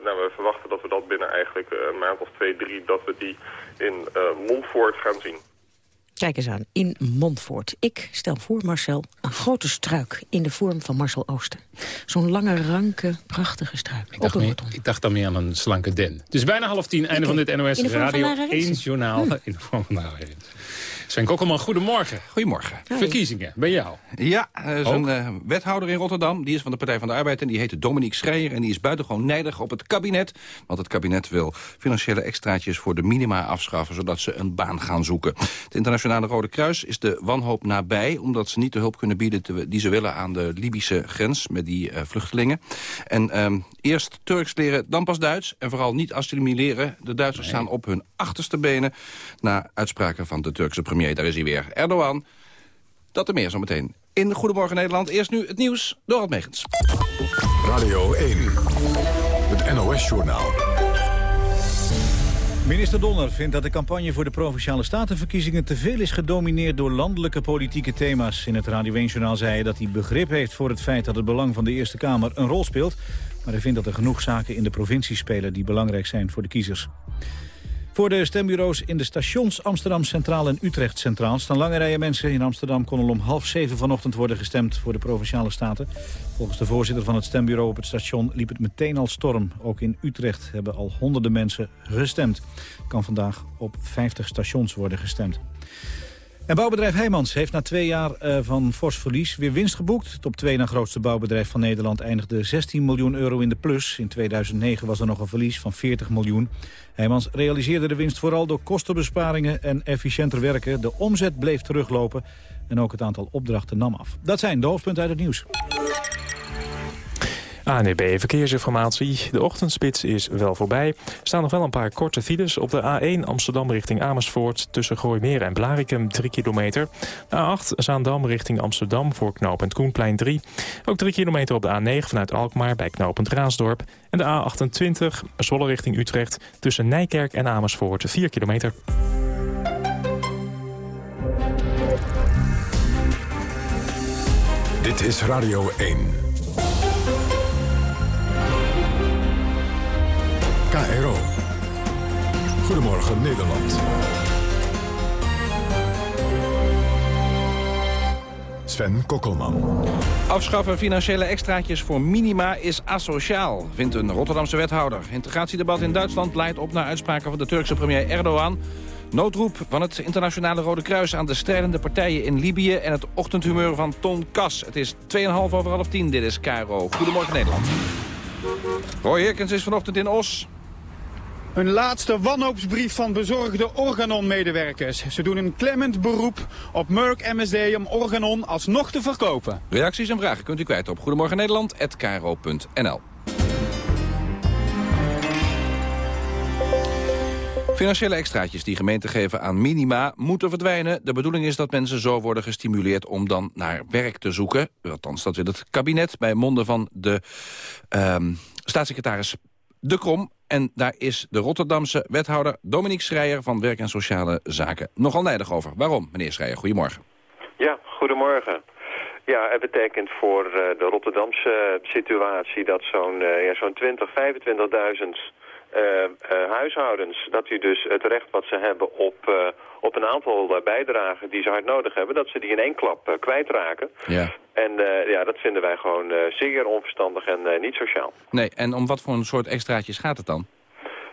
[SPEAKER 24] nou, we verwachten dat we dat binnen eigenlijk een maand of twee, drie, dat we die in uh, Montfort gaan zien.
[SPEAKER 7] Kijk eens aan, in Montfort. Ik stel voor, Marcel, een grote struik in de vorm van Marcel Oosten. Zo'n lange, ranke, prachtige struik.
[SPEAKER 8] Ik dacht, meer, ik dacht dan meer aan een slanke den. Het is bijna half tien, einde van dit NOS Radio
[SPEAKER 7] Lara
[SPEAKER 8] 1
[SPEAKER 7] Rensen.
[SPEAKER 8] Journaal.
[SPEAKER 7] Hm.
[SPEAKER 8] In de vorm van. Sven Kokkelman, goedemorgen.
[SPEAKER 25] Goedemorgen.
[SPEAKER 8] Verkiezingen, bij jou.
[SPEAKER 25] Ja, er is
[SPEAKER 8] Ook?
[SPEAKER 25] een eh, wethouder in Rotterdam. Die is van de Partij van de Arbeid en die heet Dominique Schreier. En die is buitengewoon nijdig op het kabinet. Want het kabinet wil financiële extraatjes voor de minima afschaffen... zodat ze een baan gaan zoeken. Het Internationale Rode Kruis is de wanhoop nabij... omdat ze niet de hulp kunnen bieden te- die ze willen aan de Libische grens... met die eh, vluchtelingen. En ehm, eerst Turks leren, dan pas Duits. En vooral niet assimileren. De Duitsers staan op hun achterste benen... na uitspraken van de Turkse premier. Daar is hij weer. Erdogan. Dat er meer zometeen. In Goedemorgen Nederland. Eerst nu het nieuws. Dorot Megens.
[SPEAKER 1] Radio 1. Het NOS-journaal.
[SPEAKER 2] Minister Donner vindt dat de campagne voor de Provinciale Statenverkiezingen te veel is gedomineerd door landelijke politieke thema's. In het Radio 1-journaal zei hij dat hij begrip heeft voor het feit dat het belang van de Eerste Kamer een rol speelt. Maar hij vindt dat er genoeg zaken in de provincie spelen die belangrijk zijn voor de kiezers. Voor de stembureaus in de stations Amsterdam Centraal en Utrecht Centraal staan lange rijen mensen. In Amsterdam kon al om half zeven vanochtend worden gestemd voor de Provinciale Staten. Volgens de voorzitter van het stembureau op het station liep het meteen al storm. Ook in Utrecht hebben al honderden mensen gestemd. Kan vandaag op 50 stations worden gestemd. En bouwbedrijf Heijmans heeft na twee jaar eh, van fors verlies weer winst geboekt. Het op twee na grootste bouwbedrijf van Nederland eindigde 16 miljoen euro in de plus. In 2009 was er nog een verlies van 40 miljoen. Heijmans realiseerde de winst vooral door kostenbesparingen en efficiënter werken. De omzet bleef teruglopen en ook het aantal opdrachten nam af. Dat zijn de hoofdpunten uit het nieuws.
[SPEAKER 3] ANEB Verkeersinformatie. De ochtendspits is wel voorbij. Er staan nog wel een paar korte files. Op de A1 Amsterdam richting Amersfoort... tussen Gooimeer en Blarikum 3 kilometer. De A8 Zaandam richting Amsterdam voor knooppunt Koenplein 3. Ook 3 kilometer op de A9 vanuit Alkmaar bij knooppunt Raasdorp. En de A28 Zwolle richting Utrecht... tussen Nijkerk en Amersfoort 4 kilometer.
[SPEAKER 1] Dit is Radio 1. KRO. Goedemorgen Nederland. Sven Kokkelman.
[SPEAKER 25] Afschaffen financiële extraatjes voor minima is asociaal, vindt een Rotterdamse wethouder. Integratiedebat in Duitsland leidt op naar uitspraken van de Turkse premier Erdogan. Noodroep van het Internationale Rode Kruis aan de strijdende partijen in Libië... en het ochtendhumeur van Ton Kas. Het is 2,5 over half 10. Dit is Caro. Goedemorgen Nederland. Roy Herkens is vanochtend in Os.
[SPEAKER 26] Een laatste wanhoopsbrief van bezorgde Organon-medewerkers. Ze doen een klemmend beroep op Merck MSD om Organon alsnog te verkopen.
[SPEAKER 25] Reacties en vragen kunt u kwijt op Goedemorgen Nederland@kro.nl. Financiële extraatjes die gemeenten geven aan minima moeten verdwijnen. De bedoeling is dat mensen zo worden gestimuleerd om dan naar werk te zoeken. Althans, dat wil het kabinet bij monden van de ehm, staatssecretaris De Krom. En daar is de Rotterdamse wethouder Dominique Schreier van Werk en Sociale Zaken nogal nijdig over. Waarom, meneer Schreier? Goedemorgen.
[SPEAKER 27] Ja, goedemorgen. Ja, het betekent voor eh, de Rotterdamse situatie dat zo'n eh, ja, zo'n 20, 25.000 eh, eh, huishoudens, dat die dus het recht wat ze hebben op, eh, op een aantal eh, bijdragen die ze hard nodig hebben, dat ze die in één klap eh, kwijtraken.
[SPEAKER 25] Ja.
[SPEAKER 27] En eh, ja, dat vinden wij gewoon eh, zeer onverstandig en eh, niet sociaal.
[SPEAKER 25] Nee, en om wat voor een soort extraatjes gaat het dan?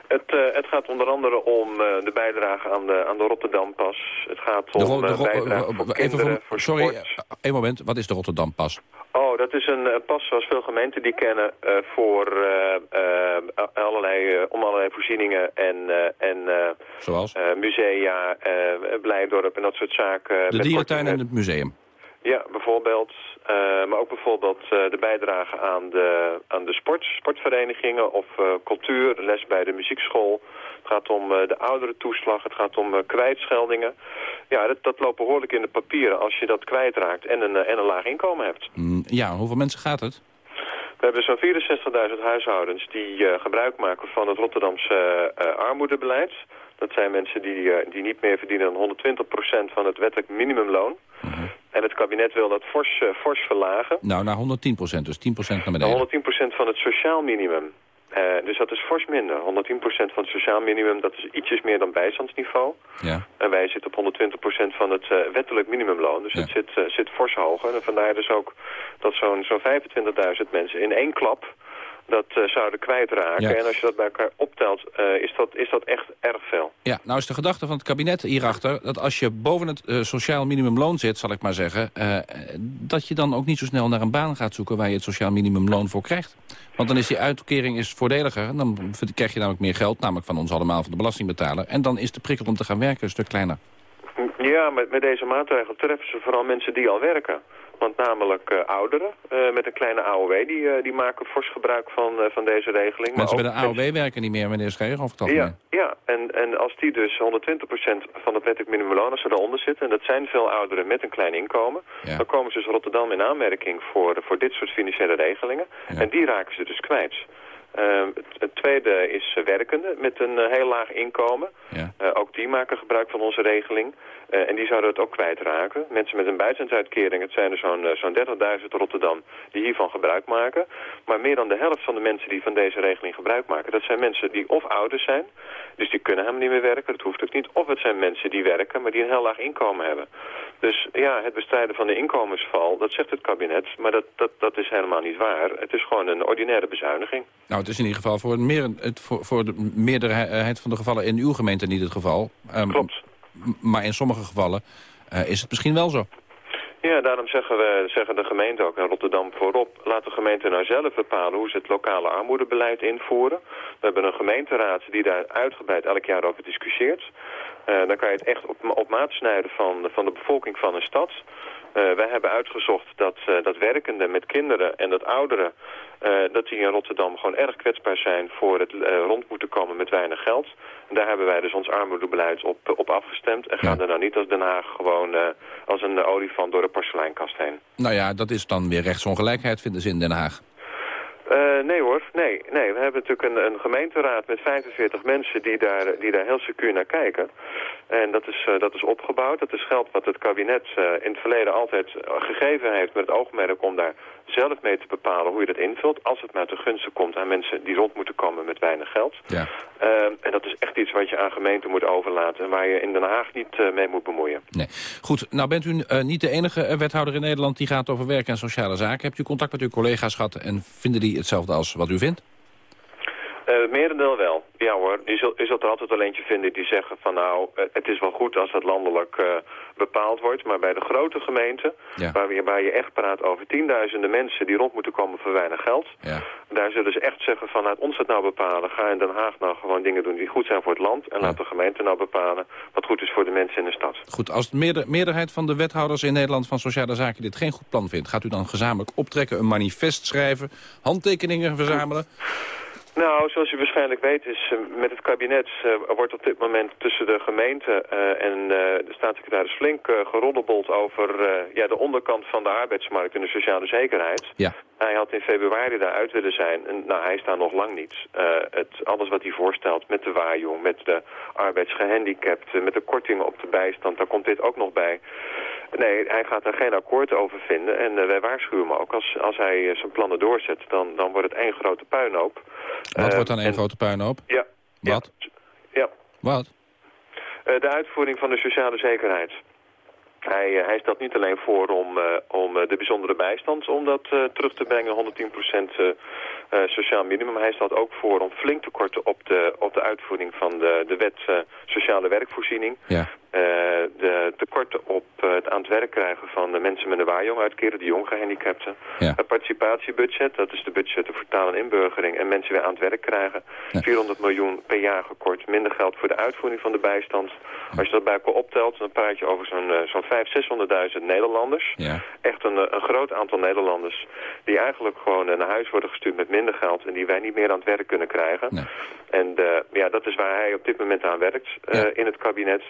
[SPEAKER 27] Het, eh, het gaat onder andere om eh, de bijdrage aan de, aan de Rotterdampas. Het gaat om
[SPEAKER 25] de
[SPEAKER 27] eh, bijdrage
[SPEAKER 25] eh,
[SPEAKER 27] voor kinderen,
[SPEAKER 25] Sorry, eh, één moment. Wat is de Rotterdam pas?
[SPEAKER 27] Oh, dat is een eh, pas zoals veel gemeenten die kennen eh, voor eh, allerlei, om allerlei voorzieningen en, en
[SPEAKER 25] Zoals?
[SPEAKER 27] musea, Blijdorp en dat soort zaken.
[SPEAKER 25] De dierentuin en het museum.
[SPEAKER 27] Ja, bijvoorbeeld. Eh, maar ook bijvoorbeeld eh, de bijdrage aan de, aan de sport, sportverenigingen of eh, cultuur, les bij de muziekschool. Het gaat om de ouderentoeslag, het gaat om kwijtscheldingen. Ja, dat, dat loopt behoorlijk in de papieren als je dat kwijtraakt en een, en een laag inkomen hebt.
[SPEAKER 25] Mm, Ja, hoeveel mensen gaat het?
[SPEAKER 27] We hebben zo'n 64.000 huishoudens die gebruik maken van het Rotterdamse armoedebeleid. Dat zijn mensen die, die niet meer verdienen dan 120% van het wettelijk minimumloon. En het kabinet wil dat fors, eh, fors verlagen.
[SPEAKER 25] Nou, naar 110% dus 10 naar
[SPEAKER 27] Naar
[SPEAKER 25] beneden.
[SPEAKER 27] 110% van het sociaal minimum. Eh, dus dat is fors minder. 110% van het sociaal minimum, dat is ietsjes meer dan bijstandsniveau.
[SPEAKER 25] Ja.
[SPEAKER 27] En wij zitten op 120% van het eh, wettelijk minimumloon. Dus het zit, zit fors hoger. En vandaar dus ook dat zo'n zo'n 25.000 mensen in één klap dat eh, zouden kwijtraken.
[SPEAKER 25] Ja.
[SPEAKER 27] En als je dat bij elkaar optelt, eh, is, dat, is dat echt erg veel.
[SPEAKER 25] Ja, nou is de gedachte van het kabinet hierachter... dat als je boven het eh, sociaal minimumloon zit, zal ik maar zeggen... dat je dan ook niet zo snel naar een baan gaat zoeken... waar je het sociaal minimumloon voor krijgt. Want dan is die uitkering is voordeliger. En dan krijg je namelijk meer geld, namelijk van ons allemaal, van de belastingbetaler. En dan is de prikkel om te gaan werken een stuk kleiner.
[SPEAKER 27] Ja, met, met deze maatregel treffen ze vooral mensen die al werken. Want namelijk eh, ouderen eh, met een kleine AOW, die, eh, die maken fors gebruik van, van deze regeling.
[SPEAKER 25] Mensen
[SPEAKER 27] Maar
[SPEAKER 25] met een AOW werken niet meer, meneer Scheer, het algemeen.
[SPEAKER 27] Ja, ja. En, en als die dus 120% van het wettelijk minimumloon, als ze daaronder zitten... en dat zijn veel ouderen met een klein inkomen... dan komen ze dus Rotterdam in aanmerking voor, voor dit soort financiële regelingen. En die raken ze dus kwijt. Ehm, het, tweede is uh, werkenden met een uh, heel laag inkomen. Uh, ook die maken gebruik van onze regeling. en die zouden het ook kwijtraken. Mensen met een bijstandsuitkering, het zijn er zo'n zo'n 30.000 Rotterdam die hiervan gebruik maken. Maar meer dan de helft van de mensen die van deze regeling gebruik maken... dat zijn mensen die of ouders zijn, dus die kunnen helemaal niet meer werken. Dat hoeft ook niet. Of het zijn mensen die werken, maar die een heel laag inkomen hebben. Dus ja, het bestrijden van de inkomensval, dat zegt het kabinet. Maar dat, dat, dat is helemaal niet waar. Het is gewoon een ordinaire bezuiniging.
[SPEAKER 25] Nou, het is in ieder geval voor, meer, het, voor, voor de meerderheid van de gevallen in uw gemeente niet het geval. Um,
[SPEAKER 27] Klopt.
[SPEAKER 25] Maar in sommige gevallen uh, is het misschien wel zo.
[SPEAKER 27] Ja, daarom zeggen, we, zeggen de gemeente ook in Rotterdam voorop... laat de gemeente nou zelf bepalen hoe ze het lokale armoedebeleid invoeren. We hebben een gemeenteraad die daar uitgebreid elk jaar over discussieert. Uh, dan kan je het echt op, op maat snijden van, van de bevolking van een stad. Uh, wij hebben uitgezocht dat, uh, dat werkenden met kinderen en dat ouderen... Dat die in Rotterdam gewoon erg kwetsbaar zijn voor het rond moeten komen met weinig geld. En daar hebben wij dus ons armoedebeleid op, op afgestemd. En gaan ja. er nou niet als Den Haag gewoon als een olifant door de porseleinkast heen.
[SPEAKER 25] Nou ja, dat is dan weer rechtsongelijkheid vinden ze in Den Haag.
[SPEAKER 27] Uh, nee hoor, nee, nee. We hebben natuurlijk een, een, gemeenteraad met 45 mensen die daar, die daar heel secuur naar kijken. En dat is, uh, dat is opgebouwd. Dat is geld wat het kabinet uh, in het verleden altijd gegeven heeft met het oogmerk om daar zelf mee te bepalen hoe je dat invult. Als het maar te gunsten komt aan mensen die rond moeten komen met weinig geld.
[SPEAKER 25] Ja.
[SPEAKER 27] en dat is echt iets wat je aan gemeenten moet overlaten en waar je in Den Haag niet mee moet bemoeien.
[SPEAKER 25] Nee. Goed, nou bent u niet de enige wethouder in Nederland die gaat over werk en sociale zaken. Hebt u contact met uw collega's gehad en vinden die hetzelfde als wat u vindt?
[SPEAKER 27] Uh, het merendeel wel. Ja hoor, je zult, je zult er altijd wel eentje vinden die zeggen van nou, uh, het is wel goed als dat landelijk uh, bepaald wordt. Maar bij de grote gemeenten,
[SPEAKER 25] ja.
[SPEAKER 27] waar, we, waar je echt praat over tienduizenden mensen die rond moeten komen voor weinig geld.
[SPEAKER 25] Ja.
[SPEAKER 27] Daar zullen ze echt zeggen van laat ons dat nou bepalen. Ga in Den Haag nou gewoon dingen doen die goed zijn voor het land. En
[SPEAKER 25] ja.
[SPEAKER 27] laat de gemeente nou bepalen wat goed is voor de mensen in de stad.
[SPEAKER 25] Goed, als de meerder, meerderheid van de wethouders in Nederland van Sociale Zaken dit geen goed plan vindt, gaat u dan gezamenlijk optrekken, een manifest schrijven, handtekeningen verzamelen?
[SPEAKER 27] Nou, zoals u waarschijnlijk weet is uh, met het kabinet uh, wordt op dit moment tussen de gemeente uh, en de staatssecretaris flink geroddebeld over ja, de onderkant van de arbeidsmarkt en de sociale zekerheid.
[SPEAKER 25] Ja.
[SPEAKER 27] Hij had in februari daaruit willen zijn en nou, hij is daar nog lang niet. het, alles wat hij voorstelt met de waaijong, met de arbeidsgehandicapten, met de kortingen op de bijstand, daar komt dit ook nog bij. Nee, hij gaat daar geen akkoord over vinden en wij waarschuwen hem ook. Als, als hij zijn plannen doorzet, dan, dan wordt het één grote puinhoop.
[SPEAKER 25] Wat uh, wordt dan één en... grote puinhoop?
[SPEAKER 27] Ja.
[SPEAKER 25] Wat?
[SPEAKER 27] Ja.
[SPEAKER 25] Wat?
[SPEAKER 27] De uitvoering van de sociale zekerheid. Hij, hij stelt niet alleen voor om, om de bijzondere bijstand om dat terug te brengen, 110% sociaal minimum. Hij stelt ook voor om flink te korten op de, op de uitvoering van de, de wet sociale werkvoorziening.
[SPEAKER 25] Ja.
[SPEAKER 27] De tekorten op het aan het werk krijgen van de mensen met een waaijong uitkeren, de jonggehandicapten.
[SPEAKER 25] Ja.
[SPEAKER 27] Het participatiebudget, dat is de budget voor taal en inburgering en mensen weer aan het werk krijgen.
[SPEAKER 25] Ja.
[SPEAKER 27] 400 miljoen per jaar gekort, minder geld voor de uitvoering van de bijstand. Als je dat bij elkaar optelt, dan praat je over zo'n zo'n 500.000, 600.000 Nederlanders.
[SPEAKER 25] Ja.
[SPEAKER 27] Echt een, een groot aantal Nederlanders die eigenlijk gewoon naar huis worden gestuurd met minder geld en die wij niet meer aan het werk kunnen krijgen. En uh, ja, dat is waar hij op dit moment aan werkt uh, in het kabinet.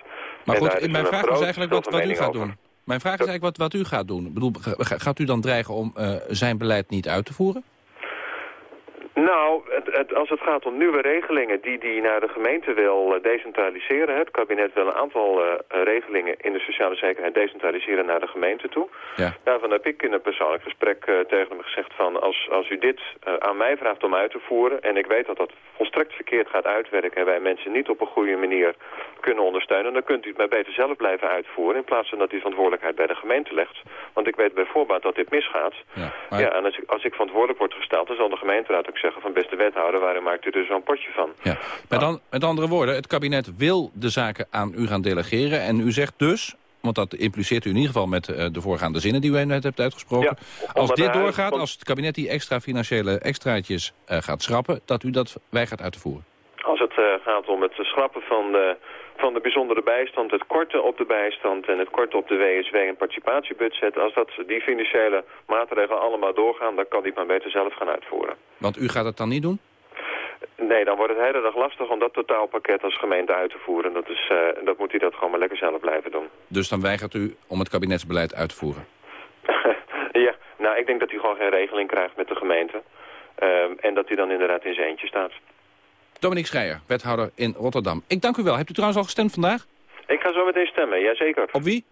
[SPEAKER 25] Maar
[SPEAKER 27] en
[SPEAKER 25] goed, mijn vraag is eigenlijk wat, wat u gaat
[SPEAKER 27] over.
[SPEAKER 25] doen. Mijn vraag is eigenlijk wat, wat u gaat doen. Ik bedoel, ga- gaat u dan dreigen om uh, zijn beleid niet uit te voeren?
[SPEAKER 27] Nou, het, het, als het gaat om nieuwe regelingen die die naar de gemeente wil uh, decentraliseren. Het kabinet wil een aantal uh, regelingen in de sociale zekerheid decentraliseren naar de gemeente toe.
[SPEAKER 25] Ja.
[SPEAKER 27] Daarvan heb ik in een persoonlijk gesprek uh, tegen hem gezegd van als, als u dit aan mij vraagt om uit te voeren. En ik weet dat dat volstrekt verkeerd gaat uitwerken en wij mensen niet op een goede manier kunnen ondersteunen. Dan kunt u het maar beter zelf blijven uitvoeren in plaats van dat u verantwoordelijkheid bij de gemeente legt. Want ik weet bijvoorbeeld dat dit misgaat.
[SPEAKER 25] Ja,
[SPEAKER 27] maar... ja en als ik, als ik verantwoordelijk word gesteld dan zal de gemeenteraad ook zeggen van beste wethouder, waarom maakt u er zo'n potje van?
[SPEAKER 25] Ja. Met, dan, met andere woorden, het kabinet wil de zaken aan u gaan delegeren. En u zegt dus, want dat impliceert u in ieder geval met uh, de voorgaande zinnen die u net hebt uitgesproken.
[SPEAKER 27] Ja,
[SPEAKER 25] als dit doorgaat, als het kabinet die extra financiële extraatjes uh, gaat schrappen, dat u dat weigert uit te voeren?
[SPEAKER 27] Als het uh, gaat om het schrappen van de, van de bijzondere bijstand, het korten op de bijstand en het korten op de WSW en participatiebudget, als dat die financiële maatregelen allemaal doorgaan, dan kan die maar beter zelf gaan uitvoeren.
[SPEAKER 25] Want u gaat het dan niet doen?
[SPEAKER 27] Nee, dan wordt het hele dag lastig om dat totaalpakket als gemeente uit te voeren. Dat, is, uh, dat moet hij dat gewoon maar lekker zelf blijven doen.
[SPEAKER 25] Dus dan weigert u om het kabinetsbeleid uit te voeren?
[SPEAKER 27] ja, nou ik denk dat hij gewoon geen regeling krijgt met de gemeente. Uh, en dat hij dan inderdaad in zijn eentje staat.
[SPEAKER 25] Dominique Schreier, wethouder in Rotterdam. Ik dank u wel. Hebt u trouwens al gestemd vandaag?
[SPEAKER 27] Ik ga zo meteen stemmen, jazeker.
[SPEAKER 25] Op wie?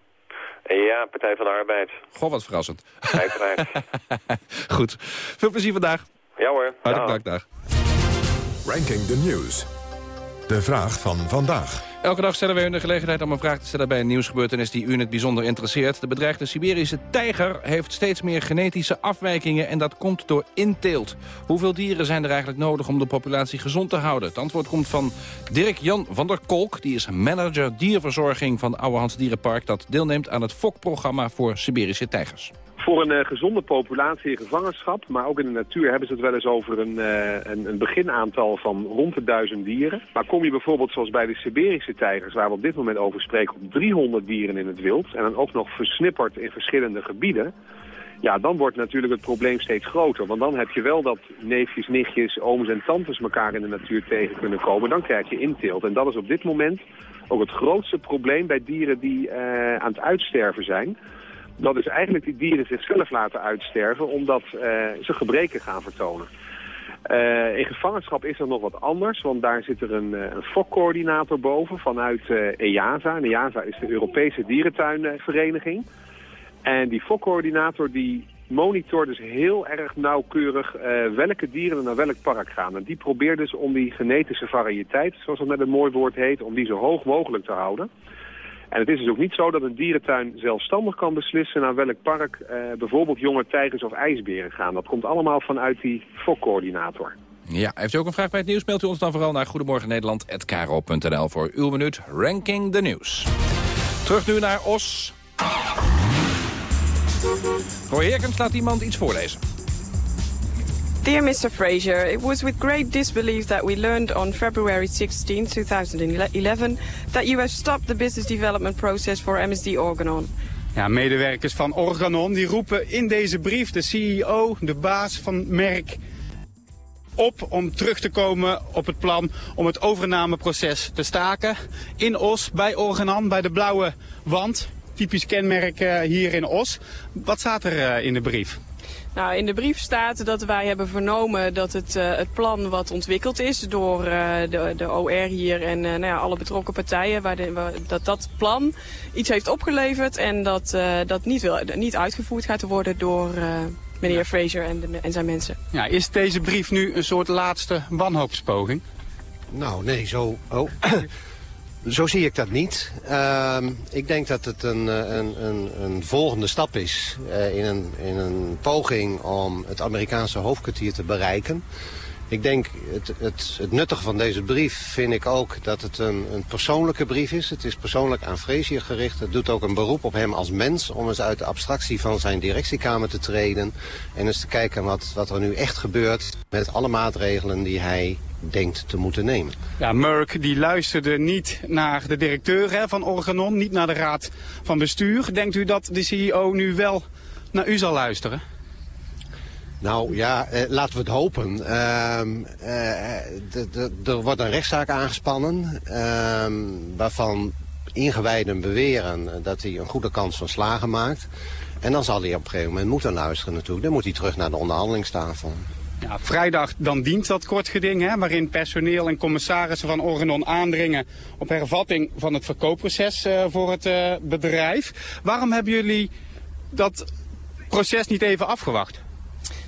[SPEAKER 27] Ja, Partij van de Arbeid.
[SPEAKER 25] Goh, wat verrassend.
[SPEAKER 27] Uiteraard.
[SPEAKER 25] Goed. Veel plezier vandaag.
[SPEAKER 27] Ja hoor.
[SPEAKER 25] Hartelijk dank, dag.
[SPEAKER 1] Ranking the News. De vraag van vandaag.
[SPEAKER 25] Elke dag stellen wij u de gelegenheid om een vraag te stellen bij een nieuwsgebeurtenis die u in het bijzonder interesseert. De bedreigde Siberische tijger heeft steeds meer genetische afwijkingen en dat komt door inteelt. Hoeveel dieren zijn er eigenlijk nodig om de populatie gezond te houden? Het antwoord komt van Dirk-Jan van der Kolk. Die is manager dierverzorging van Ouwehands Dierenpark dat deelneemt aan het FOK-programma voor Siberische tijgers.
[SPEAKER 28] Voor een uh, gezonde populatie in gevangenschap, maar ook in de natuur hebben ze het wel eens over een, uh, een, een beginaantal van rond de duizend dieren. Maar kom je bijvoorbeeld zoals bij de Siberische tijgers, waar we op dit moment over spreken, op 300 dieren in het wild. En dan ook nog versnipperd in verschillende gebieden. Ja, dan wordt natuurlijk het probleem steeds groter. Want dan heb je wel dat neefjes, nichtjes, ooms en tantes elkaar in de natuur tegen kunnen komen. Dan krijg je inteelt. En dat is op dit moment ook het grootste probleem bij dieren die uh, aan het uitsterven zijn dat is eigenlijk die dieren zichzelf laten uitsterven omdat uh, ze gebreken gaan vertonen. Uh, in gevangenschap is dat nog wat anders, want daar zit er een, een fokcoördinator boven vanuit uh, EASA. En EASA is de Europese dierentuinvereniging. En die fokcoördinator die monitort dus heel erg nauwkeurig welke dieren er naar welk park gaan. En die probeert dus om die genetische variëteit, zoals dat met een mooi woord heet, om die zo hoog mogelijk te houden. En het is dus ook niet zo dat een dierentuin zelfstandig kan beslissen naar welk park uh, bijvoorbeeld jonge tijgers of ijsberen gaan. Dat komt allemaal vanuit die fokcoördinator.
[SPEAKER 25] Ja, heeft u ook een vraag bij het nieuws? Mailt u ons dan vooral naar goedemorgennederland.kro.nl voor uw minuut Ranking the News. Terug nu naar Os. Roy Herkens laat iemand iets voorlezen.
[SPEAKER 29] Dear Mr. Fraser, it was with great disbelief that we learned on February 16, 2011, that you have stopped the business development process for MSD Organon.
[SPEAKER 26] Ja, medewerkers van Organon die roepen in deze brief de CEO, de baas van merk, op om terug te komen op het plan om het overnameproces te staken. In Os, bij Organon, bij de blauwe wand. Typisch kenmerk uh, hier in Os. Wat staat er uh, in de brief?
[SPEAKER 29] Nou, in de brief staat dat wij hebben vernomen dat het, uh, het plan wat ontwikkeld is door uh, de, de OR hier en uh, nou ja, alle betrokken partijen, waar de, waar, dat dat plan iets heeft opgeleverd en dat dat niet, wil, niet uitgevoerd gaat worden door meneer ja. Fraser en, de, en zijn mensen.
[SPEAKER 26] Ja, is deze brief nu een soort laatste wanhoopspoging?
[SPEAKER 30] Nou, nee, zo... Oh. Zo zie ik dat niet. Uh, ik denk dat het een, een, een, een volgende stap is uh, in, een, in een poging om het Amerikaanse hoofdkwartier te bereiken. Ik denk, het, het, het nuttige van deze brief vind ik ook dat het een, een persoonlijke brief is. Het is persoonlijk aan Frazier gericht. Het doet ook een beroep op hem als mens om eens uit de abstractie van zijn directiekamer te treden. En eens te kijken wat, wat er nu echt gebeurt met alle maatregelen die hij denkt te moeten nemen.
[SPEAKER 26] Ja, Merck die luisterde niet naar de directeur hè, van Organon, niet naar de raad van bestuur. Denkt u dat de CEO nu wel naar u zal luisteren?
[SPEAKER 30] Nou ja, eh, laten we het hopen. Uh, uh, er wordt een rechtszaak aangespannen ehm, waarvan ingewijden beweren dat hij een goede kans van slagen maakt. En dan zal hij op een gegeven moment moeten luisteren natuurlijk. Dan moet hij terug naar de onderhandelingstafel.
[SPEAKER 26] Ja, vrijdag dan dient dat kort geding, hè, waarin personeel en commissarissen van Organon aandringen op hervatting van het verkoopproces voor het bedrijf. Waarom hebben jullie dat proces niet even afgewacht?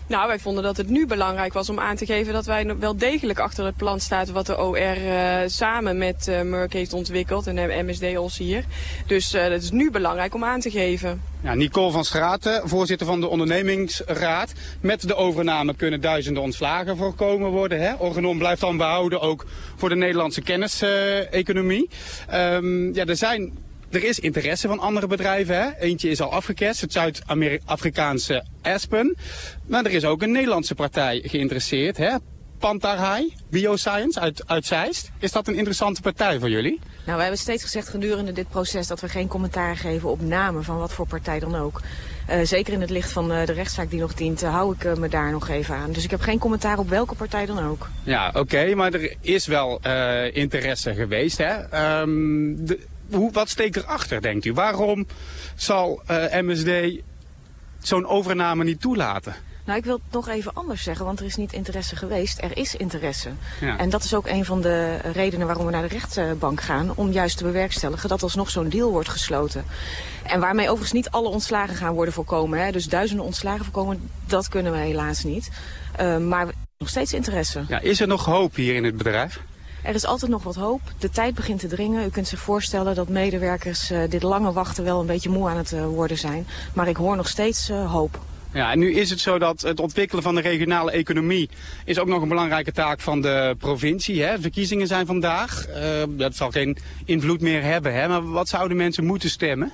[SPEAKER 29] Nou, wij vonden dat het nu belangrijk was om aan te geven dat wij wel degelijk achter het plan staan wat de OR uh, samen met uh, Merck heeft ontwikkeld en de MSD hier. Dus uh, het is nu belangrijk om aan te geven.
[SPEAKER 26] Ja, Nicole van Straten, voorzitter van de ondernemingsraad. Met de overname kunnen duizenden ontslagen voorkomen worden. Hè? Organon blijft dan behouden ook voor de Nederlandse kenniseconomie. Um, ja, er zijn er is interesse van andere bedrijven. Hè? Eentje is al afgeketst, het Zuid-Afrikaanse Aspen. Maar er is ook een Nederlandse partij geïnteresseerd. Hè? Pantarhai, Bioscience uit, uit Zeist. Is dat een interessante partij voor jullie?
[SPEAKER 7] Nou, we hebben steeds gezegd gedurende dit proces dat we geen commentaar geven op namen van wat voor partij dan ook. Uh, zeker in het licht van uh, de rechtszaak die nog dient, uh, hou ik me daar nog even aan. Dus ik heb geen commentaar op welke partij dan ook.
[SPEAKER 26] Ja, oké, okay, maar er is wel interesse geweest. Hè? Um, de, hoe, wat steekt erachter, denkt u? Waarom zal uh, MSD zo'n overname niet toelaten?
[SPEAKER 7] Nou, ik wil het nog even anders zeggen, want er is niet interesse geweest. Er is interesse. Ja. En dat is ook een van de redenen waarom we naar de rechtbank gaan... om juist te bewerkstelligen dat alsnog zo'n deal wordt gesloten. En waarmee overigens niet alle ontslagen gaan worden voorkomen. Hè? Dus duizenden ontslagen voorkomen, dat kunnen we helaas niet. Uh, maar nog steeds interesse.
[SPEAKER 26] Ja, is er nog hoop hier in het bedrijf?
[SPEAKER 7] Er is altijd nog wat hoop. De tijd begint te dringen. U kunt zich voorstellen dat medewerkers uh, dit lange wachten wel een beetje moe aan het uh, worden zijn. Maar ik hoor nog steeds uh, hoop.
[SPEAKER 26] Ja, en nu is het zo dat het ontwikkelen van de regionale economie is ook nog een belangrijke taak van de provincie. Hè? Verkiezingen zijn vandaag. dat zal geen invloed meer hebben. Hè? Maar wat zouden mensen moeten stemmen?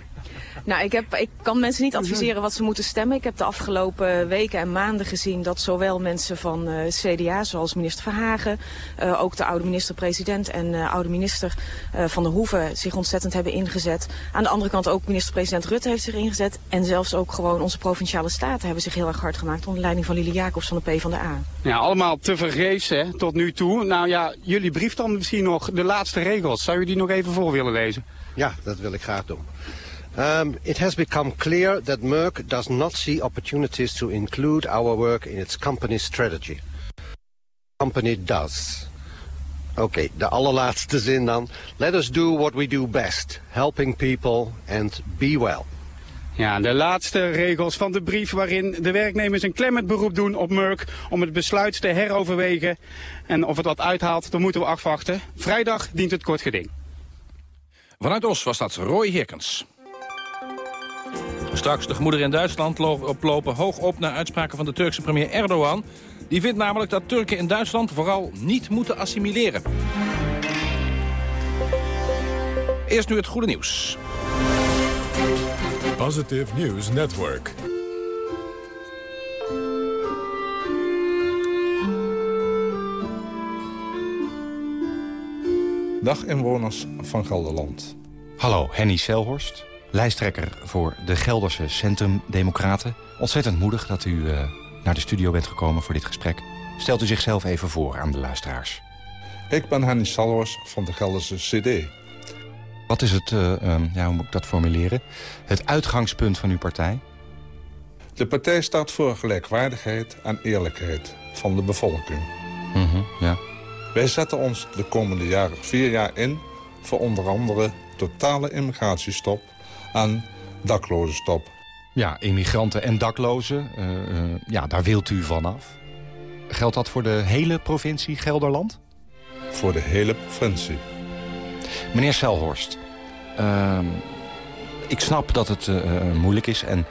[SPEAKER 7] Nou, ik, heb, ik kan mensen niet adviseren wat ze moeten stemmen. Ik heb de afgelopen weken en maanden gezien dat zowel mensen van uh, CDA, zoals minister Verhagen, uh, ook de oude minister-president en uh, oude minister van de Hoeven zich ontzettend hebben ingezet. Aan de andere kant ook minister-president Rutte heeft zich ingezet. En zelfs ook gewoon onze provinciale staten hebben zich heel erg hard gemaakt onder leiding van Lili Jacobs van de PvdA.
[SPEAKER 26] Ja, allemaal te vergeefs hè, tot nu toe. Nou ja, jullie brief dan misschien nog de laatste regels. Zou u die nog even voor willen lezen?
[SPEAKER 30] Ja, dat wil ik graag doen. Um, it has become clear that Merck does not see opportunities to include our work in its company strategy. Company does. Oké, okay, de allerlaatste zin dan. Let us do what we do best. Helping people and be well.
[SPEAKER 26] Ja, de laatste regels van de brief waarin de werknemers een klemmend beroep doen op Merck om het besluit te heroverwegen. En of het wat uithaalt, dan moeten we afwachten. Vrijdag dient het kort geding.
[SPEAKER 25] Vanuit Os was dat Roy Hirkens. Straks de gemoederen in Duitsland oplopen hoog op naar uitspraken van de Turkse premier Erdogan. Die vindt namelijk dat Turken in Duitsland vooral niet moeten assimileren. Eerst nu het goede nieuws.
[SPEAKER 1] Positive News Network.
[SPEAKER 31] Dag inwoners van Gelderland.
[SPEAKER 32] Hallo, Henny Selhorst lijsttrekker voor de Gelderse Centrum Democraten. Ontzettend moedig dat u uh, naar de studio bent gekomen voor dit gesprek. Stelt u zichzelf even voor aan de luisteraars.
[SPEAKER 31] Ik ben Henny Salwers van de Gelderse CD.
[SPEAKER 32] Wat is het, uh, um, ja, hoe moet ik dat formuleren, het uitgangspunt van uw partij?
[SPEAKER 31] De partij staat voor gelijkwaardigheid en eerlijkheid van de bevolking.
[SPEAKER 32] Mm -hmm, ja.
[SPEAKER 31] Wij zetten ons de komende jaren vier jaar in... voor onder andere totale immigratiestop aan daklozenstop.
[SPEAKER 32] Ja, immigranten en daklozen, uh, uh, ja, daar wilt u vanaf. Geldt dat voor de hele provincie Gelderland?
[SPEAKER 31] Voor de hele provincie.
[SPEAKER 32] Meneer Selhorst, uh, ik snap dat het uh, moeilijk is. En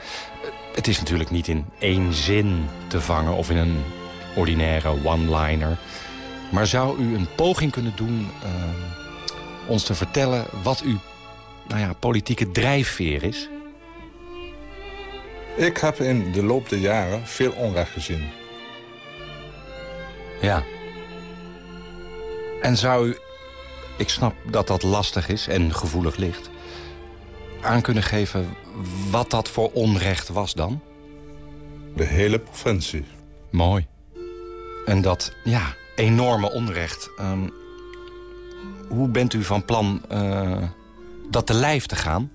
[SPEAKER 32] het is natuurlijk niet in één zin te vangen of in een ordinaire one-liner. Maar zou u een poging kunnen doen ons te vertellen wat uw nou ja, politieke drijfveer is?
[SPEAKER 31] Ik heb in de loop der jaren veel onrecht gezien.
[SPEAKER 32] Ja. En zou u, ik snap dat dat lastig is en gevoelig ligt... aan kunnen geven wat dat voor onrecht was dan?
[SPEAKER 31] De hele provincie.
[SPEAKER 32] Mooi. En dat, ja, enorme onrecht... Um, hoe bent u van plan uh, dat te lijf te gaan?